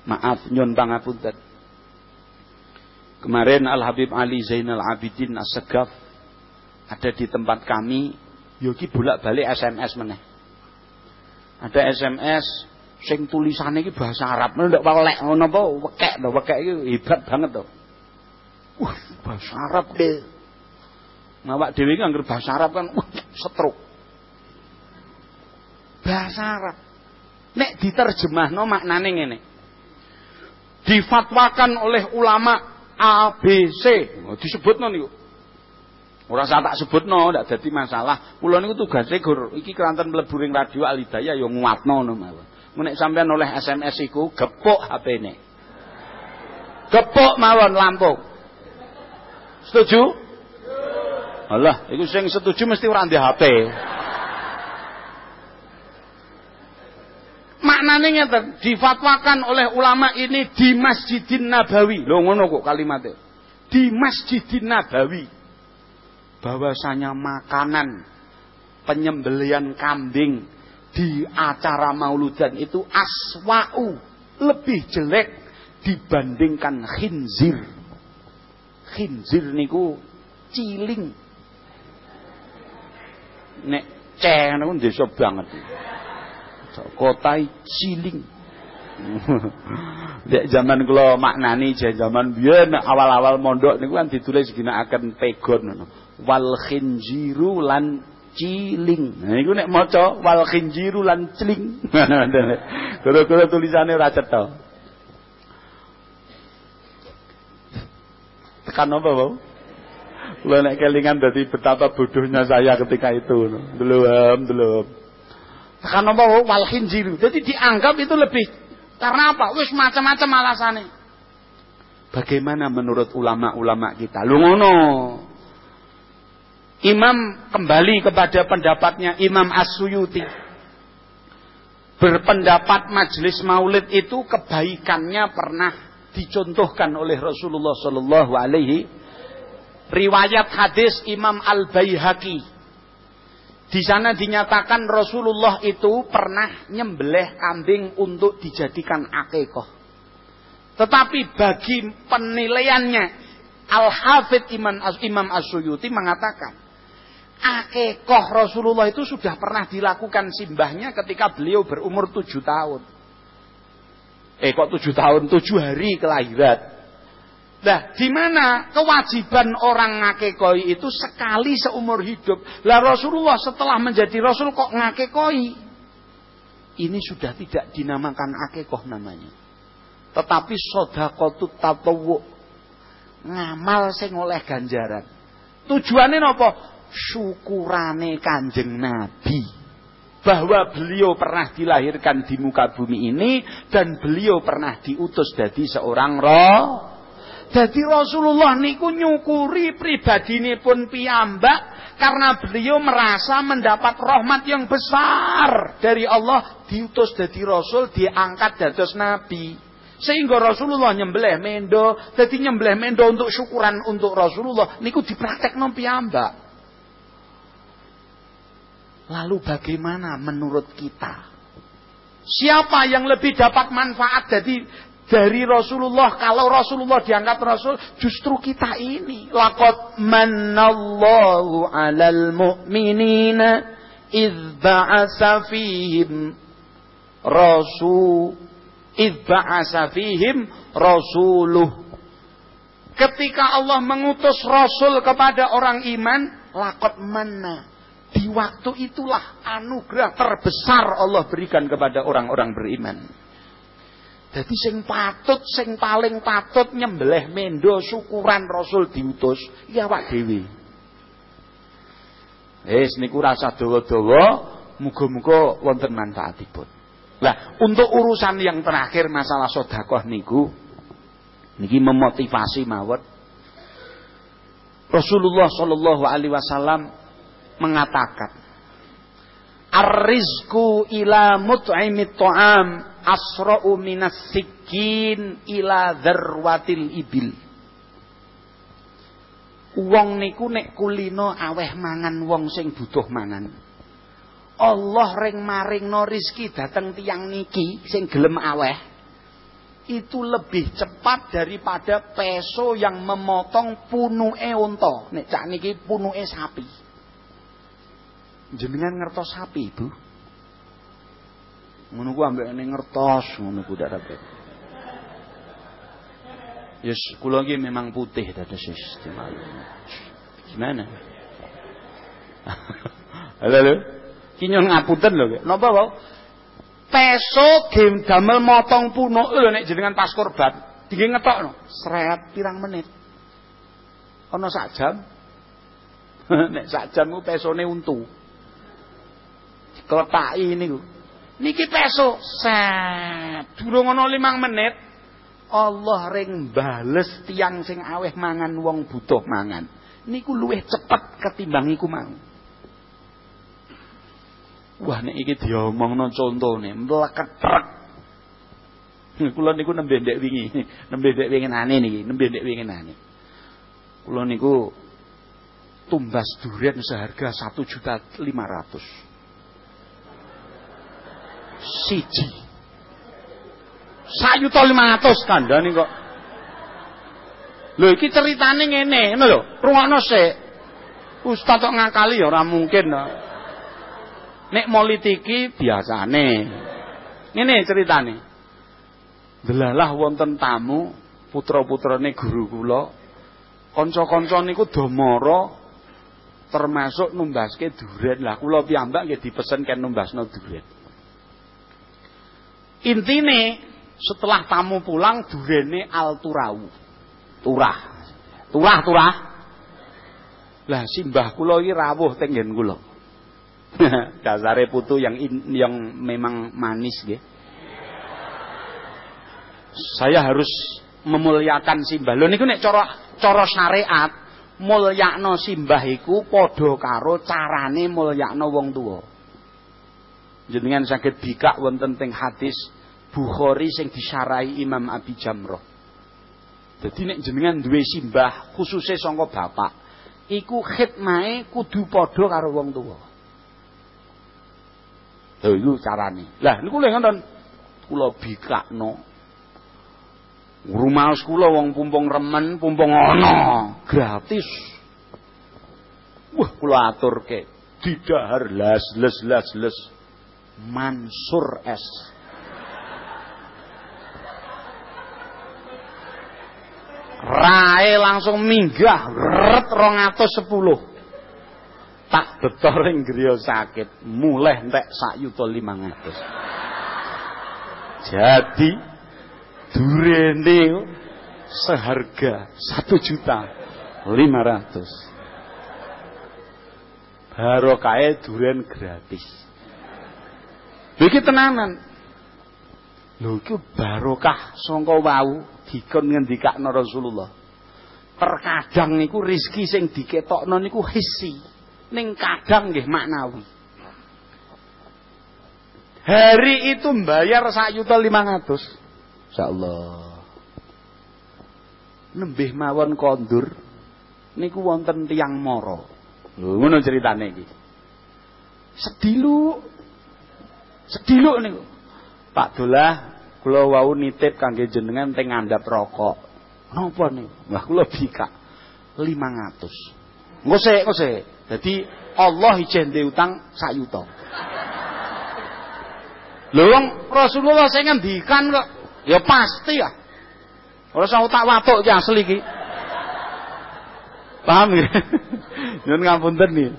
Maaf nyon pangapunten. Kemarin Al Habib Ali Zainal Abidin As-Segaf ada di tempat kami, yogi bolak-balik SMS meneh. Ada SMS sing tulisannya iki bahasa Arab, ndak welek ngono apa wekek to, wekek iki hebat banget to. Wah, bahasa Arab deh. Mawak dhewe iki anggere bahasa Arab kan uh, setruk. Bahasa Arab. Nek diterjemahno maknane ngene. Difatwakan oleh ulama ABC. Oh, disebutno niku. Ora usah tak sebutno, ndak dadi masalah. Kula niku tugase gur iki keranten mlebu ring radio Alidaya ya nguatno ngono mawon. Nek sampean oleh SMS iku gepuk HP-ne. Gepuk mawon lampu. Setuju? Allah, itu sing setuju mesti ora ndek HP. Maknanya ngeten, difatwakan oleh ulama ini di Masjidin Nabawi. Lho ngono kok kalimatnya. Di Masjidin Nabawi. Bahwasanya makanan penyembelian kambing di acara mauludan itu aswa'u lebih jelek dibandingkan khinzir. Khinzir niku ciling. Nek ceh niku desa banget. Kota ciling. Dek zaman kula maknani zaman biyen awal-awal mondok niku kan ditulis ginakaken pegon. Wal khinjiru lan ciling. Nah iku nek maca wal khinjiru lan ciling. Kira-kira tulisane ora cetha. Tekan apa, Bang? Kula nek kelingan dadi betapa bodohnya saya ketika itu. Belum, belum. Tekan apa, Wal khinjiru. Jadi dianggap itu lebih karena apa? Wis macam-macam alasane. Bagaimana menurut ulama-ulama kita? Lu ngono. Imam kembali kepada pendapatnya Imam As-Suyuti. Berpendapat majelis maulid itu kebaikannya pernah dicontohkan oleh Rasulullah Sallallahu Alaihi riwayat hadis Imam Al Baihaqi di sana dinyatakan Rasulullah itu pernah nyembelih kambing untuk dijadikan akikoh. Tetapi bagi penilaiannya Al-Hafidh Imam, As-Suyuti mengatakan akikoh Rasulullah itu sudah pernah dilakukan simbahnya ketika beliau berumur tujuh tahun. Eh kok tujuh tahun? Tujuh hari kelahiran. Nah, di mana kewajiban orang ngakekoi itu sekali seumur hidup. Lah Rasulullah setelah menjadi Rasul kok ngakekoi? Ini sudah tidak dinamakan akekoh namanya. Tetapi sodakotut tatawu. Ngamal sing oleh ganjaran. Tujuannya apa? Syukurane kanjeng Nabi. Bahwa beliau pernah dilahirkan di muka bumi ini dan beliau pernah diutus jadi seorang roh. Jadi Rasulullah niku nyukuri pun piyambak karena beliau merasa mendapat rahmat yang besar dari Allah. Diutus jadi rasul diangkat dados nabi. Sehingga Rasulullah nyembelih mendo, jadi nyembelih mendo untuk syukuran untuk Rasulullah. Niku dipraktekno piyambak. Lalu bagaimana menurut kita? Siapa yang lebih dapat manfaat dari dari Rasulullah. Kalau Rasulullah diangkat Rasul, justru kita ini. Laqad manallahu 'alal mu'minina idh ba'asa fihim rasul idh ba'asa fihim rasuluh. Ketika Allah mengutus Rasul kepada orang iman, lakot mana. Di waktu itulah anugerah terbesar Allah berikan kepada orang-orang beriman. Jadi sing patut, sing paling patut nyembelih mendo syukuran Rasul diutus ya awak dhewe. Wis niku rasa dawa-dawa, muga-muga wonten manfaatipun. Lah, untuk urusan yang terakhir masalah sedekah niku niki memotivasi mawon. Rasulullah Shallallahu alaihi wasallam mengatakan Ar-rizqu ila mut'imit ta'am asra'u minas sikin ila dzarwatil ibil. Wong niku nek kulino aweh mangan wong sing butuh mangan. Allah ring maringno rizki dateng tiang niki sing gelem aweh. Itu lebih cepat daripada peso yang memotong punuke unta. Nek cak niki punuke sapi. Jenengan ngertos sapi, Bu? Ngono ku ambekane ngertos ngono ku. Yes, kula iki memang putih dados sistem. Gimana? halo, halo. Ki nyon ngapunten lho, napa wae? Peso game damel motong punuk lho nek jenengan pas korban. Dingin ngetokno, seret pirang menit. Ana sak jam. nek sak ku pesone untu. Kletaki niku. Niki peso. Set. Durung ana 5 menit Allah ring bales tiang sing aweh mangan wong butuh mangan. Niku luwih cepet ketimbang iku mau. Wah nek iki diomongno contone mleketrek. Kula niku nembe ndek wingi, nembe ndek winginane niki, nembe ndek winginane. Kula niku tumbas durian seharga satu juta lima ratus. Siji. Sayuta lima ratus kandani kok. Lho iki ceritane ngene, ngono lho. Rungokno sik. Ustaz kok ngakali ya ora mungkin. Nek politiki biasane. Ngene ceritane. Delalah wonten tamu putra-putrane guru kula. Kanca-kanca niku do mara termasuk numbaske duren. Lah kula piyambak nggih dipesen ken numbasno duren. Intine setelah tamu pulang durene alturau. Turah. Turah, turah. Lah simbah kula iki rawuh teng kula. Dasare putu yang in, yang memang manis nggih. Saya harus memuliakan simbah. Lho niku nek cara cara syariat mulyakno simbah iku padha karo carane mulyakno wong tuwa. Jenengan saged bikak wonten teng hadis Bukhari sing disarai Imam Abi Jamrah. Dadi nek jenengan duwe simbah khususe saka bapak, iku khidmahe kudu padha karo wong tuwa. Lha iku carane. Lah niku lho ngoten. Kula bikakno Rumaos kula wong pumpung remen, pumpung ana, gratis. Wah, kula aturke. Didahar las les las les. Mansur S. Rae langsung minggah ret 210. Tak betor ing sakit, mulih entek sak yuta 500. Jadi durene seharga 1 juta 500. Barokah duren gratis. Iki tenanan. Lho iki barokah sangka wau dikon ngendikakno Rasulullah. Terkadang niku rizki sing diketokno niku hissi, ning kadang nggih maknawi. Hari itu bayar sak lima ratus. Insyaallah. Nembih mawon kondur niku wonten tiang moro. Lho ngono ceritane iki. Sedilu. Sedilu niku. Pak Dolah kula wau nitip kangge jenengan teng ngandhap rokok. Napa niku? Lah kula bikak 500. Engko sik, engko sik. Dadi Allah ijen utang sak yuta. Lho Rasulullah sing ngendikan kok ya pasti ya. Ora usah tak watuk iki asli iki. Paham ya? Nyun ngapunten nih.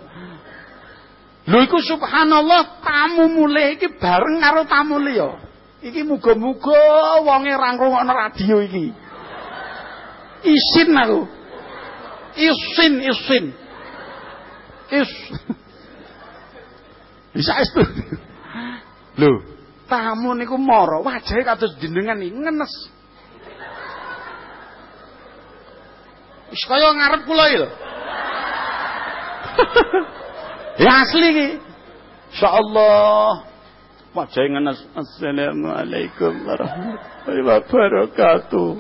Lho iku subhanallah tamu mulai iki bareng karo tamu liya. Iki muga-muga wonge ra ngrungokno radio iki. Isin aku. Isin, isin. Is. Bisa itu. Lho, tamu niku mara, wajahe kados jenengan iki ngenes. Wis kaya ngarep kula iki lho. ya asli iki. Insyaallah. Wajahe ngenes. Assalamualaikum warahmatullahi wabarakatuh.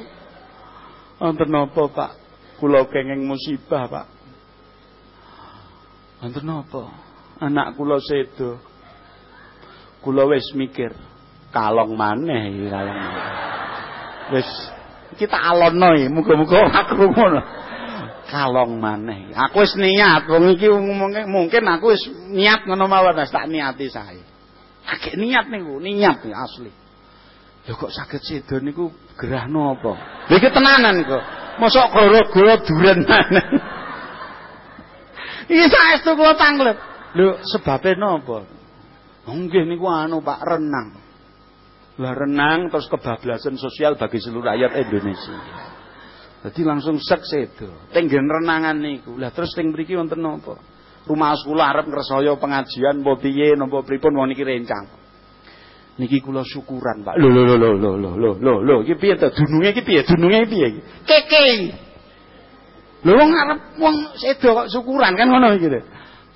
Wonten napa, Pak? Kula kenging musibah, Pak. Wonten napa? Anak kula sedo. Kula wis mikir, kalong maneh iki kalong. Wis kita alonno iki, muga-muga aku ngono. Kalong maneh. Aku wis niat, wong iki mungkin aku wis niat ngono mawon, tak niati sae. Agek niat niku, niat asli. Lho kok saged sedo niku gerah napa? Lha iki tenanan kok. Mosok gara-gara duren maneh. Iki saestu kula tanglep. Lho sebabe napa? Nggih niku anu Pak renang. Lah renang terus kebablasan sosial bagi seluruh rakyat Indonesia. Jadi langsung sek sedo. Tenggen renangan niku. Lah terus teng mriki wonten napa? Rumah sekolah arep ngresaya pengajian apa piye napa pripun wong niki rencang. Niki kula syukuran, Pak. Lho lho lho lho lho lho lho lho lho iki piye to? Dununge iki piye? Dununge piye iki? Keke. Lho wong arep wong sedo kok syukuran kan ngono iki lho.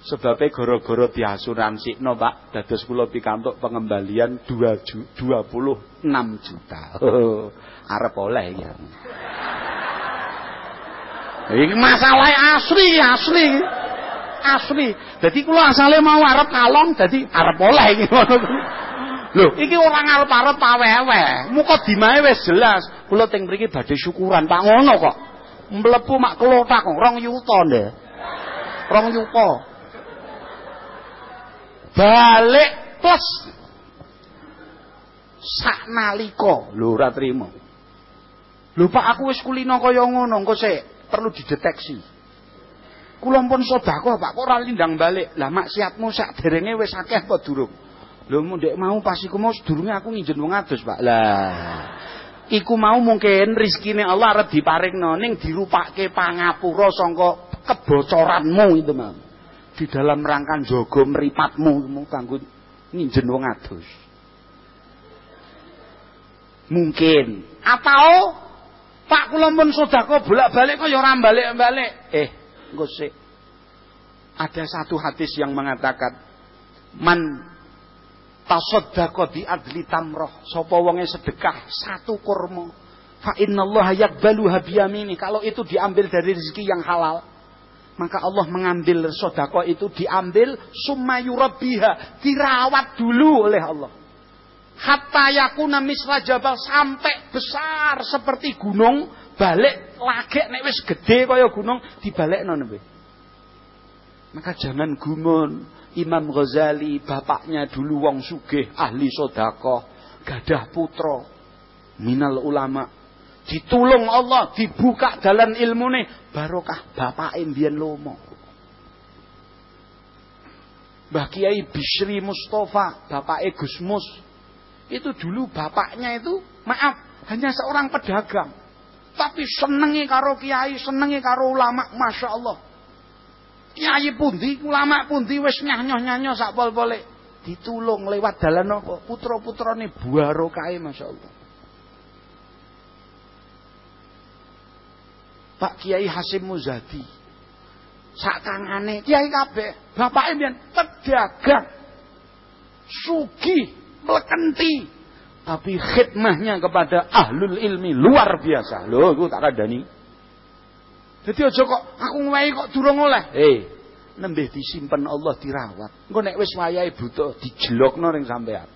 Sebabnya gara-gara diasuransikno Pak, dados kula pikantuk pengembalian 2 ju, 26 juta. Oh, arep oleh ya. Iki masalah asli, asli. Asli. Jadi kula asale mau arep kalong dadi arep oleh iki ngono. Lho, iki orang arep-arep pawewe. Muka dimae wis jelas. Kula teng mriki badhe syukuran Pak ngono kok. Mlebu mak klothak rong yuta ndek. Rong yuta. Balik plus sak nalika lho ora trimo. Lho Pak aku wis kulino kaya ngono engko sik perlu dideteksi. Kula pun sedekah Pak kok ora lindang balik. Lah maksiatmu sak derenge wis akeh apa durung? Lho ndek mau pas iku mau sedurunge aku nginjen wong adus Pak. Lah iku mau mungkin rezekine Allah arep diparingno ning dirupake pangapura sangka kebocoranmu itu mau. Di dalam rangka jaga mripatmu kanggo nginjen wong adus. Mungkin atau Pak kula pun sedekah bolak-balik kok ya ora balik-balik. Eh, engko. Ada satu hadis yang mengatakan man tasaddaqa bi adli tamroh sapa wonge sedekah? Satu kurma. Fa innallaha yaqbaluha biyamini kalau itu diambil dari rezeki yang halal maka Allah mengambil sedekah itu diambil summa yurabbiha dirawat dulu oleh Allah hatta yakuna misla jabal sampai besar seperti gunung balik lagi nek wis gede kaya gunung dibalekno nembe. Maka jangan gumun. Imam Ghazali bapaknya dulu wong sugih ahli sodako gadah putra minal ulama. Ditulung Allah dibuka dalam ilmu nih barokah bapak imbian lomo. Mbah Kiai Bisri Mustafa bapak Gus Mus itu dulu bapaknya itu maaf hanya seorang pedagang. Tapi senengi karo kiai, senengi karo ulama, masya Allah. Kiai pundi, ulama pundi wis nyanyoh-nyanyoh sak pol-pole. Ditulung lewat dalan apa? Putra-putrane barokahe masya Allah. Pak Kiai Hasim Muzadi. Sak kangane kiai kabeh, bapake mbiyen pedagang. Sugih melekenti. Tapi khidmahnya kepada ahlul ilmi luar biasa. Loh aku tak kandani jadi aja kok aku ngwehi kok durung oleh. Eh nembih disimpan Allah dirawat. Engko nek wis wayahe butuh dijelokno ning sampean.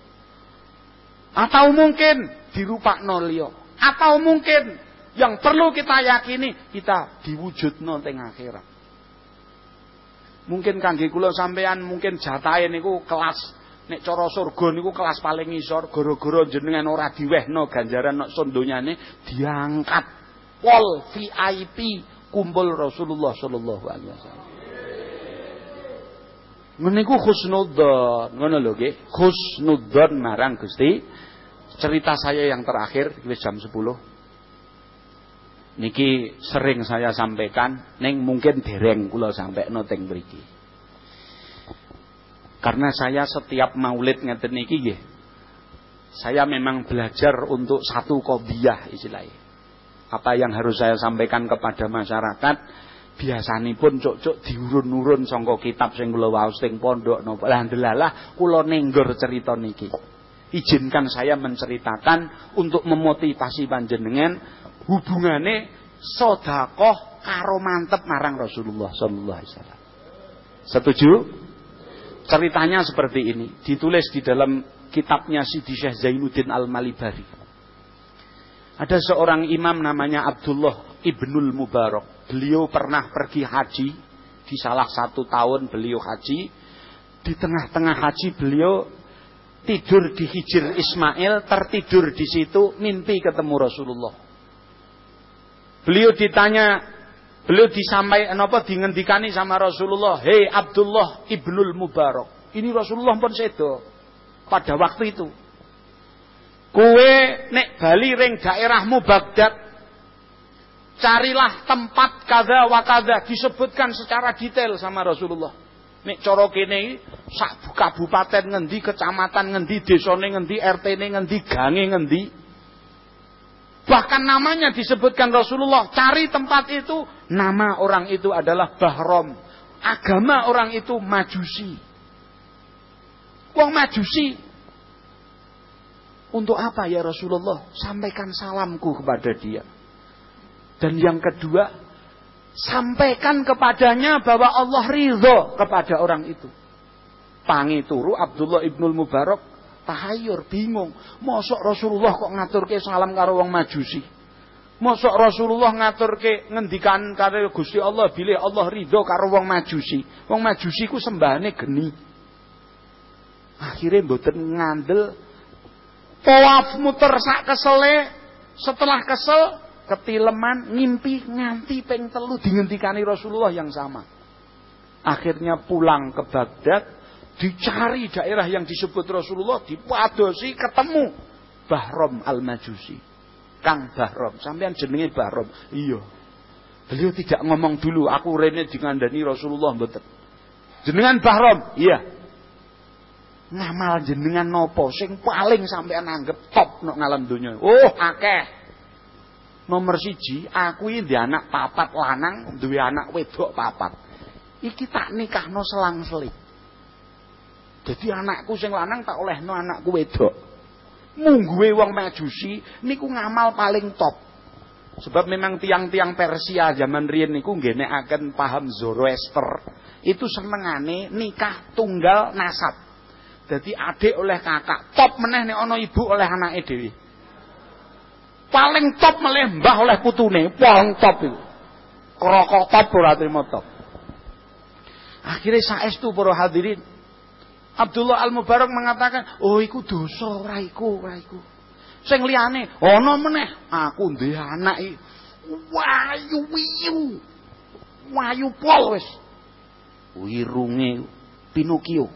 Atau mungkin dirupakno liya. Atau mungkin yang perlu kita yakini kita diwujudno teng akhirat. Mungkin kangge kula sampean mungkin jatahe niku kelas Nek cara surga niku kelas paling ngisor, gara-gara jenengan ora diwehno ganjaran nek sondonyane diangkat pol VIP kumpul Rasulullah sallallahu alaihi wasallam. Meniku khusnudzon, ngono lho nggih. Khusnudzon marang Gusti. Cerita saya yang terakhir wis jam 10. Niki sering saya sampaikan, neng mungkin dereng kula sampekno teng mriki. Karena saya setiap maulid ngeten niki nggih. Saya memang belajar untuk satu qadhiyah istilahnya. Apa yang harus saya sampaikan kepada masyarakat biasanya pun cok-cok diurun-urun sangka kitab sing kula waos teng pondok napa. Alhamdulillah kula nenggor cerita niki. Izinkan saya menceritakan untuk memotivasi panjenengan hubungane sedekah karo mantep marang Rasulullah sallallahu alaihi wasallam. Setuju? Ceritanya seperti ini, ditulis di dalam kitabnya Sidi Syekh Zainuddin Al-Malibari. Ada seorang imam namanya Abdullah Ibnul Mubarak. Beliau pernah pergi haji di salah satu tahun beliau haji. Di tengah-tengah haji beliau tidur di Hijir Ismail, tertidur di situ, mimpi ketemu Rasulullah. Beliau ditanya, Beliau disampaikan apa dingendikani sama Rasulullah, "Hei Abdullah ibnul Mubarak." Ini Rasulullah pun sedo pada waktu itu. Kue nek bali ring daerahmu Baghdad, carilah tempat kada wa kada disebutkan secara detail sama Rasulullah. Nek cara kene sak kabupaten ngendi, kecamatan ngendi, desane ngendi, RT-ne ngendi, gange ngendi. Bahkan namanya disebutkan Rasulullah. Cari tempat itu. Nama orang itu adalah Bahrom. Agama orang itu Majusi. Wong Majusi. Untuk apa ya Rasulullah? Sampaikan salamku kepada dia. Dan yang kedua, Sampaikan kepadanya bahwa Allah ridho kepada orang itu. Pangi turu Abdullah ibnul Mubarak tahayur bingung. Mosok Rasulullah kok ngatur ke salam karo wong majusi. Mosok Rasulullah ngatur ke ngendikan karo Gusti Allah bilih Allah ridho karo wong majusi. Wong majusi ku sembahane geni. Akhirnya mboten ngandel tawaf muter sak kesele setelah kesel ketileman, ngimpi nganti peng telu dingentikani Rasulullah yang sama. Akhirnya pulang ke Baghdad, dicari daerah yang disebut Rasulullah, dipadosi ketemu Bahrom Al-Majusi. Kang Bahrom, sampean jenenge Bahrom. Iya. Beliau tidak ngomong dulu, aku rene dingandani Rasulullah mboten. Jenengan Bahrom, iya. Ngamal jenengan nopo sing paling sampean anggap top no ngalam dunia. Oh, akeh. Nomor siji, aku ini anak papat lanang, duwe anak wedok papat. Iki tak nikahno selang-seling. Jadi anakku sing lanang tak olehno anakku wedok. Mungguwe wong Majusi niku ngamal paling top. Sebab memang tiang-tiang Persia zaman riyen niku akan paham Zoroaster. Itu senengane nikah tunggal nasab. Jadi adik oleh kakak, top meneh nek ana ibu oleh anake dhewe. Paling top meleh mbah oleh putune, paling top itu. Krokok top ora trimo top. Akhirnya saestu para hadirin. Abdullah Al-Mubarak mengatakan, "Oh iku dosa, ora iku, ora iku." Sing liyane, ana meneh, aku duwe anak iki wayu wiyu. Wayu pol wis. Wirunge Pinocchio.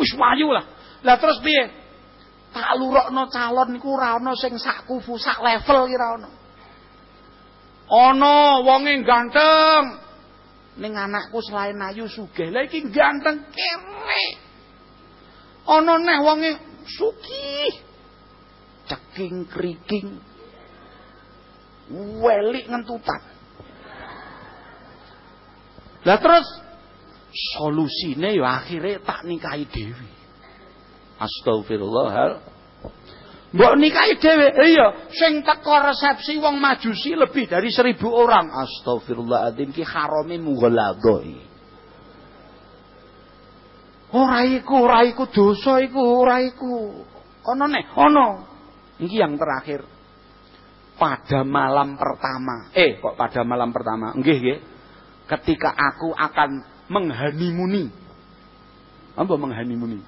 Wis wayu lah. Lah terus piye? tak lurokno calon niku ora ana sing sak kufu sak level ki ora ana. Ana wonge ganteng. Ning anakku selain ayu sugih. Lah iki ganteng kere. Ana neh wonge sugih. Ceking kriking. Welik ngentutan. Lah terus solusine ya akhirnya tak nikahi Dewi. Astagfirullah. Mbok nikahi dhewe. Iya, sing teko resepsi wong Majusi lebih dari seribu orang. Astagfirullahaladzim ki harame mughalladha Ora iku, ora iku dosa iku, ora iku. Ono nek, ono. Iki yang terakhir. Pada malam pertama. Eh, kok pada malam pertama? Nggih, nggih. Ketika aku akan menghanimuni. Apa menghanimuni?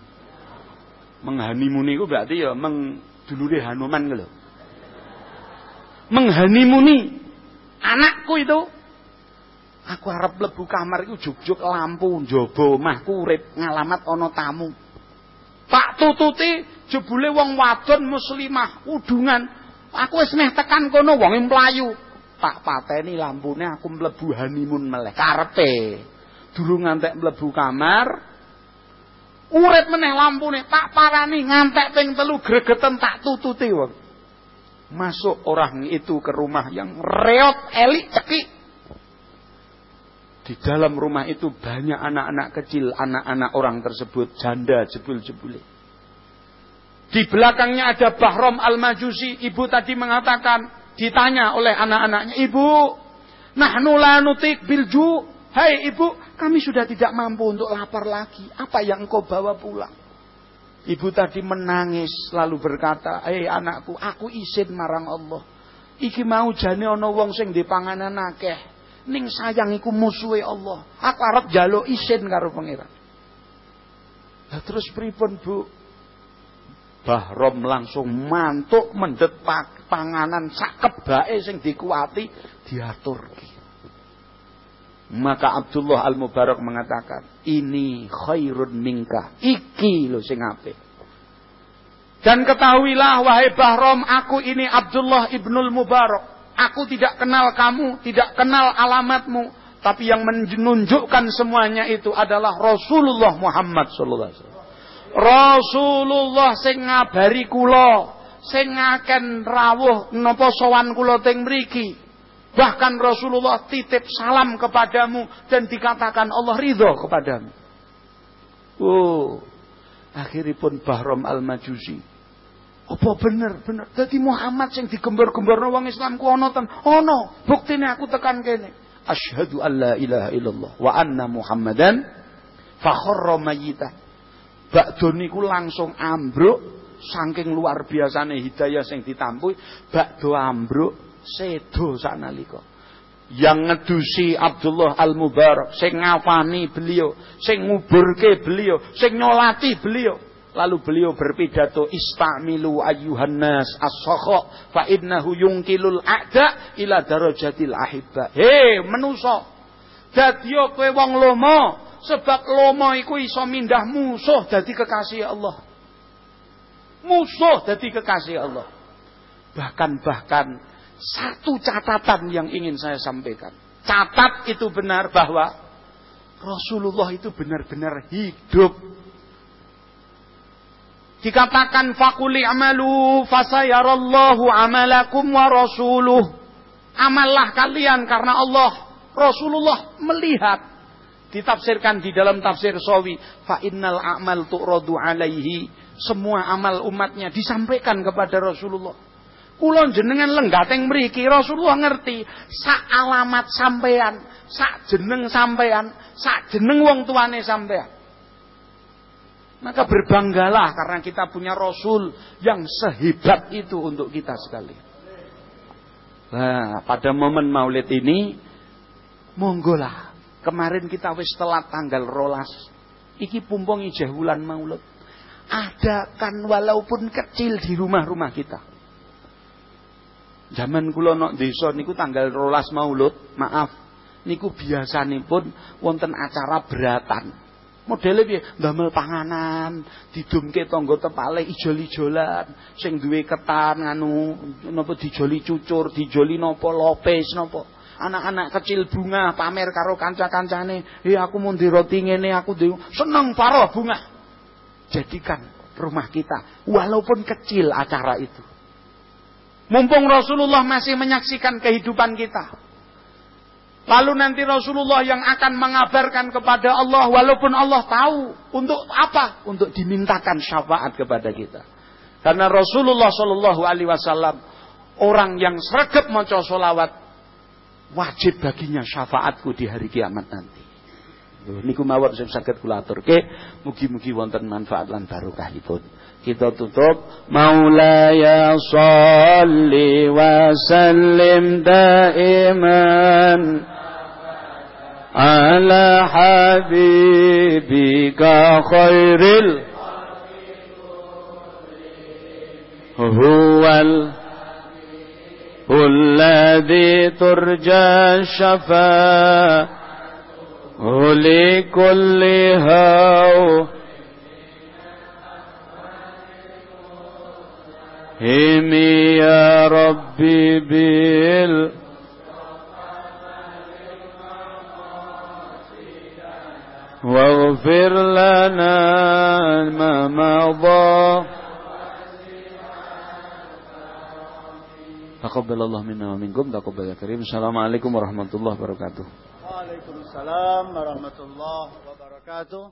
Menghanimuni itu berarti ya meng dulure Hanuman gitu. Menghanimuni anakku itu Aku harap lebu kamar itu juk-juk lampu njaba omahku urip ngalamat ana tamu. Pak tututi jebule wong wadon muslimah udungan. Aku wis meh tekan kono wong mlayu. Tak pateni lampune aku mlebu hanimun meleh karepe. Durung ngantek mlebu kamar, Urip meneh lampune tak parani ngantek ping telu gregeten tak tututi wong. Masuk orang itu ke rumah yang reot elik cekik. Di dalam rumah itu banyak anak-anak kecil, anak-anak orang tersebut janda jebul-jebule. Di belakangnya ada Bahrom Al-Majusi. Ibu tadi mengatakan, ditanya oleh anak-anaknya, Ibu, nahnu la nutik bilju. Hai ibu, kami sudah tidak mampu untuk lapar lagi. Apa yang engkau bawa pulang? Ibu tadi menangis lalu berkata, "Eh anakku, aku izin marang Allah. Iki mau jane ana wong sing dipanganan akeh. Ning sayang iku musuhe Allah. Aku arep njaluk izin karo pangeran." Lah terus pripun, Bu? Bahrom langsung mantuk mendet panganan sak kebake sing dikuati diaturke. Maka Abdullah Al-Mubarak mengatakan, ini khairun minka. Iki lo sing. Dan ketahuilah wahai Bahrom, aku ini Abdullah Ibnul Mubarak. Aku tidak kenal kamu, tidak kenal alamatmu. Tapi yang menunjukkan semuanya itu adalah Rasulullah Muhammad sallallahu alaihi wasallam. Rasulullah sing ngabari kula, sing ngaken rawuh napa sowan kula teng mriki. Bahkan Rasulullah titip salam kepadamu dan dikatakan Allah ridho kepadamu. Oh, akhiripun Bahram al-Majusi Apa bener? Bener. Dadi Muhammad sing digembar-gembarno wong Islam ku ana ten. Ana. Buktine aku tekan kene. Asyhadu an la ilaha illallah wa anna Muhammadan fakharra mayyita. Bakdo niku langsung ambruk saking luar biasane hidayah sing ditampuhi, bakdo ambruk sedo sanalika. Yang ngedusi Abdullah Al-Mubarak, sing ngafani beliau, sing nguburke beliau, sing nyolati beliau. Lalu beliau berpidato istamilu ayyuhan nas as-sakha fa innahu yungkilul a'da ila darajatil ahibba. He menusa. Dadi kowe wong lomo sebab lomo iku iso mindah musuh dadi kekasih Allah. Musuh dadi kekasih Allah. Bahkan bahkan satu catatan yang ingin saya sampaikan. Catat itu benar bahwa Rasulullah itu benar-benar hidup Dikatakan fakuli amalu fasayarallahu amalakum wa rasuluh. Amallah kalian karena Allah Rasulullah melihat. Ditafsirkan di dalam tafsir sawi. Fa innal a'mal tu'radu alaihi. Semua amal umatnya disampaikan kepada Rasulullah. Kulon jenengan lenggateng mriki Rasulullah ngerti sak alamat sampean, sak jeneng sampean, sak jeneng wong tuane sampean. Maka berbanggalah karena kita punya Rasul yang sehebat itu untuk kita sekali. Nah, pada momen maulid ini, monggolah. Kemarin kita wis telat tanggal rolas. Iki pumpung ijah maulid. Adakan walaupun kecil di rumah-rumah kita. Zaman kula nok desa niku tanggal rolas maulud, maaf, niku biasanipun wonten acara beratan. Modele piye? Ndamel panganan, didumke tangga tepale ijol-ijolan, sing duwe ketan nganu napa dijoli cucur, dijoli napa lopes napa. Anak-anak kecil bunga pamer karo kanca-kancane, "Eh aku mau di roti ngene, aku di seneng paroh bunga." Jadikan rumah kita walaupun kecil acara itu. Mumpung Rasulullah masih menyaksikan kehidupan kita, Lalu nanti Rasulullah yang akan mengabarkan kepada Allah walaupun Allah tahu untuk apa? Untuk dimintakan syafaat kepada kita. Karena Rasulullah Shallallahu Alaihi Wasallam orang yang sergap maca solawat wajib baginya syafaatku di hari kiamat nanti. Niku mawon sing saged kula aturke, mugi-mugi wonten manfaat lan barokahipun. kita tutup Maulaya salli wa sallim daiman ala habibika khairil huwal الذي ترجى الشفاعة لكل هوى هم يا ربي بال واغفر لنا ما مضى تقبل الله منا ومنكم تقبل يا كريم السلام عليكم ورحمة الله وبركاته وعليكم السلام ورحمة الله وبركاته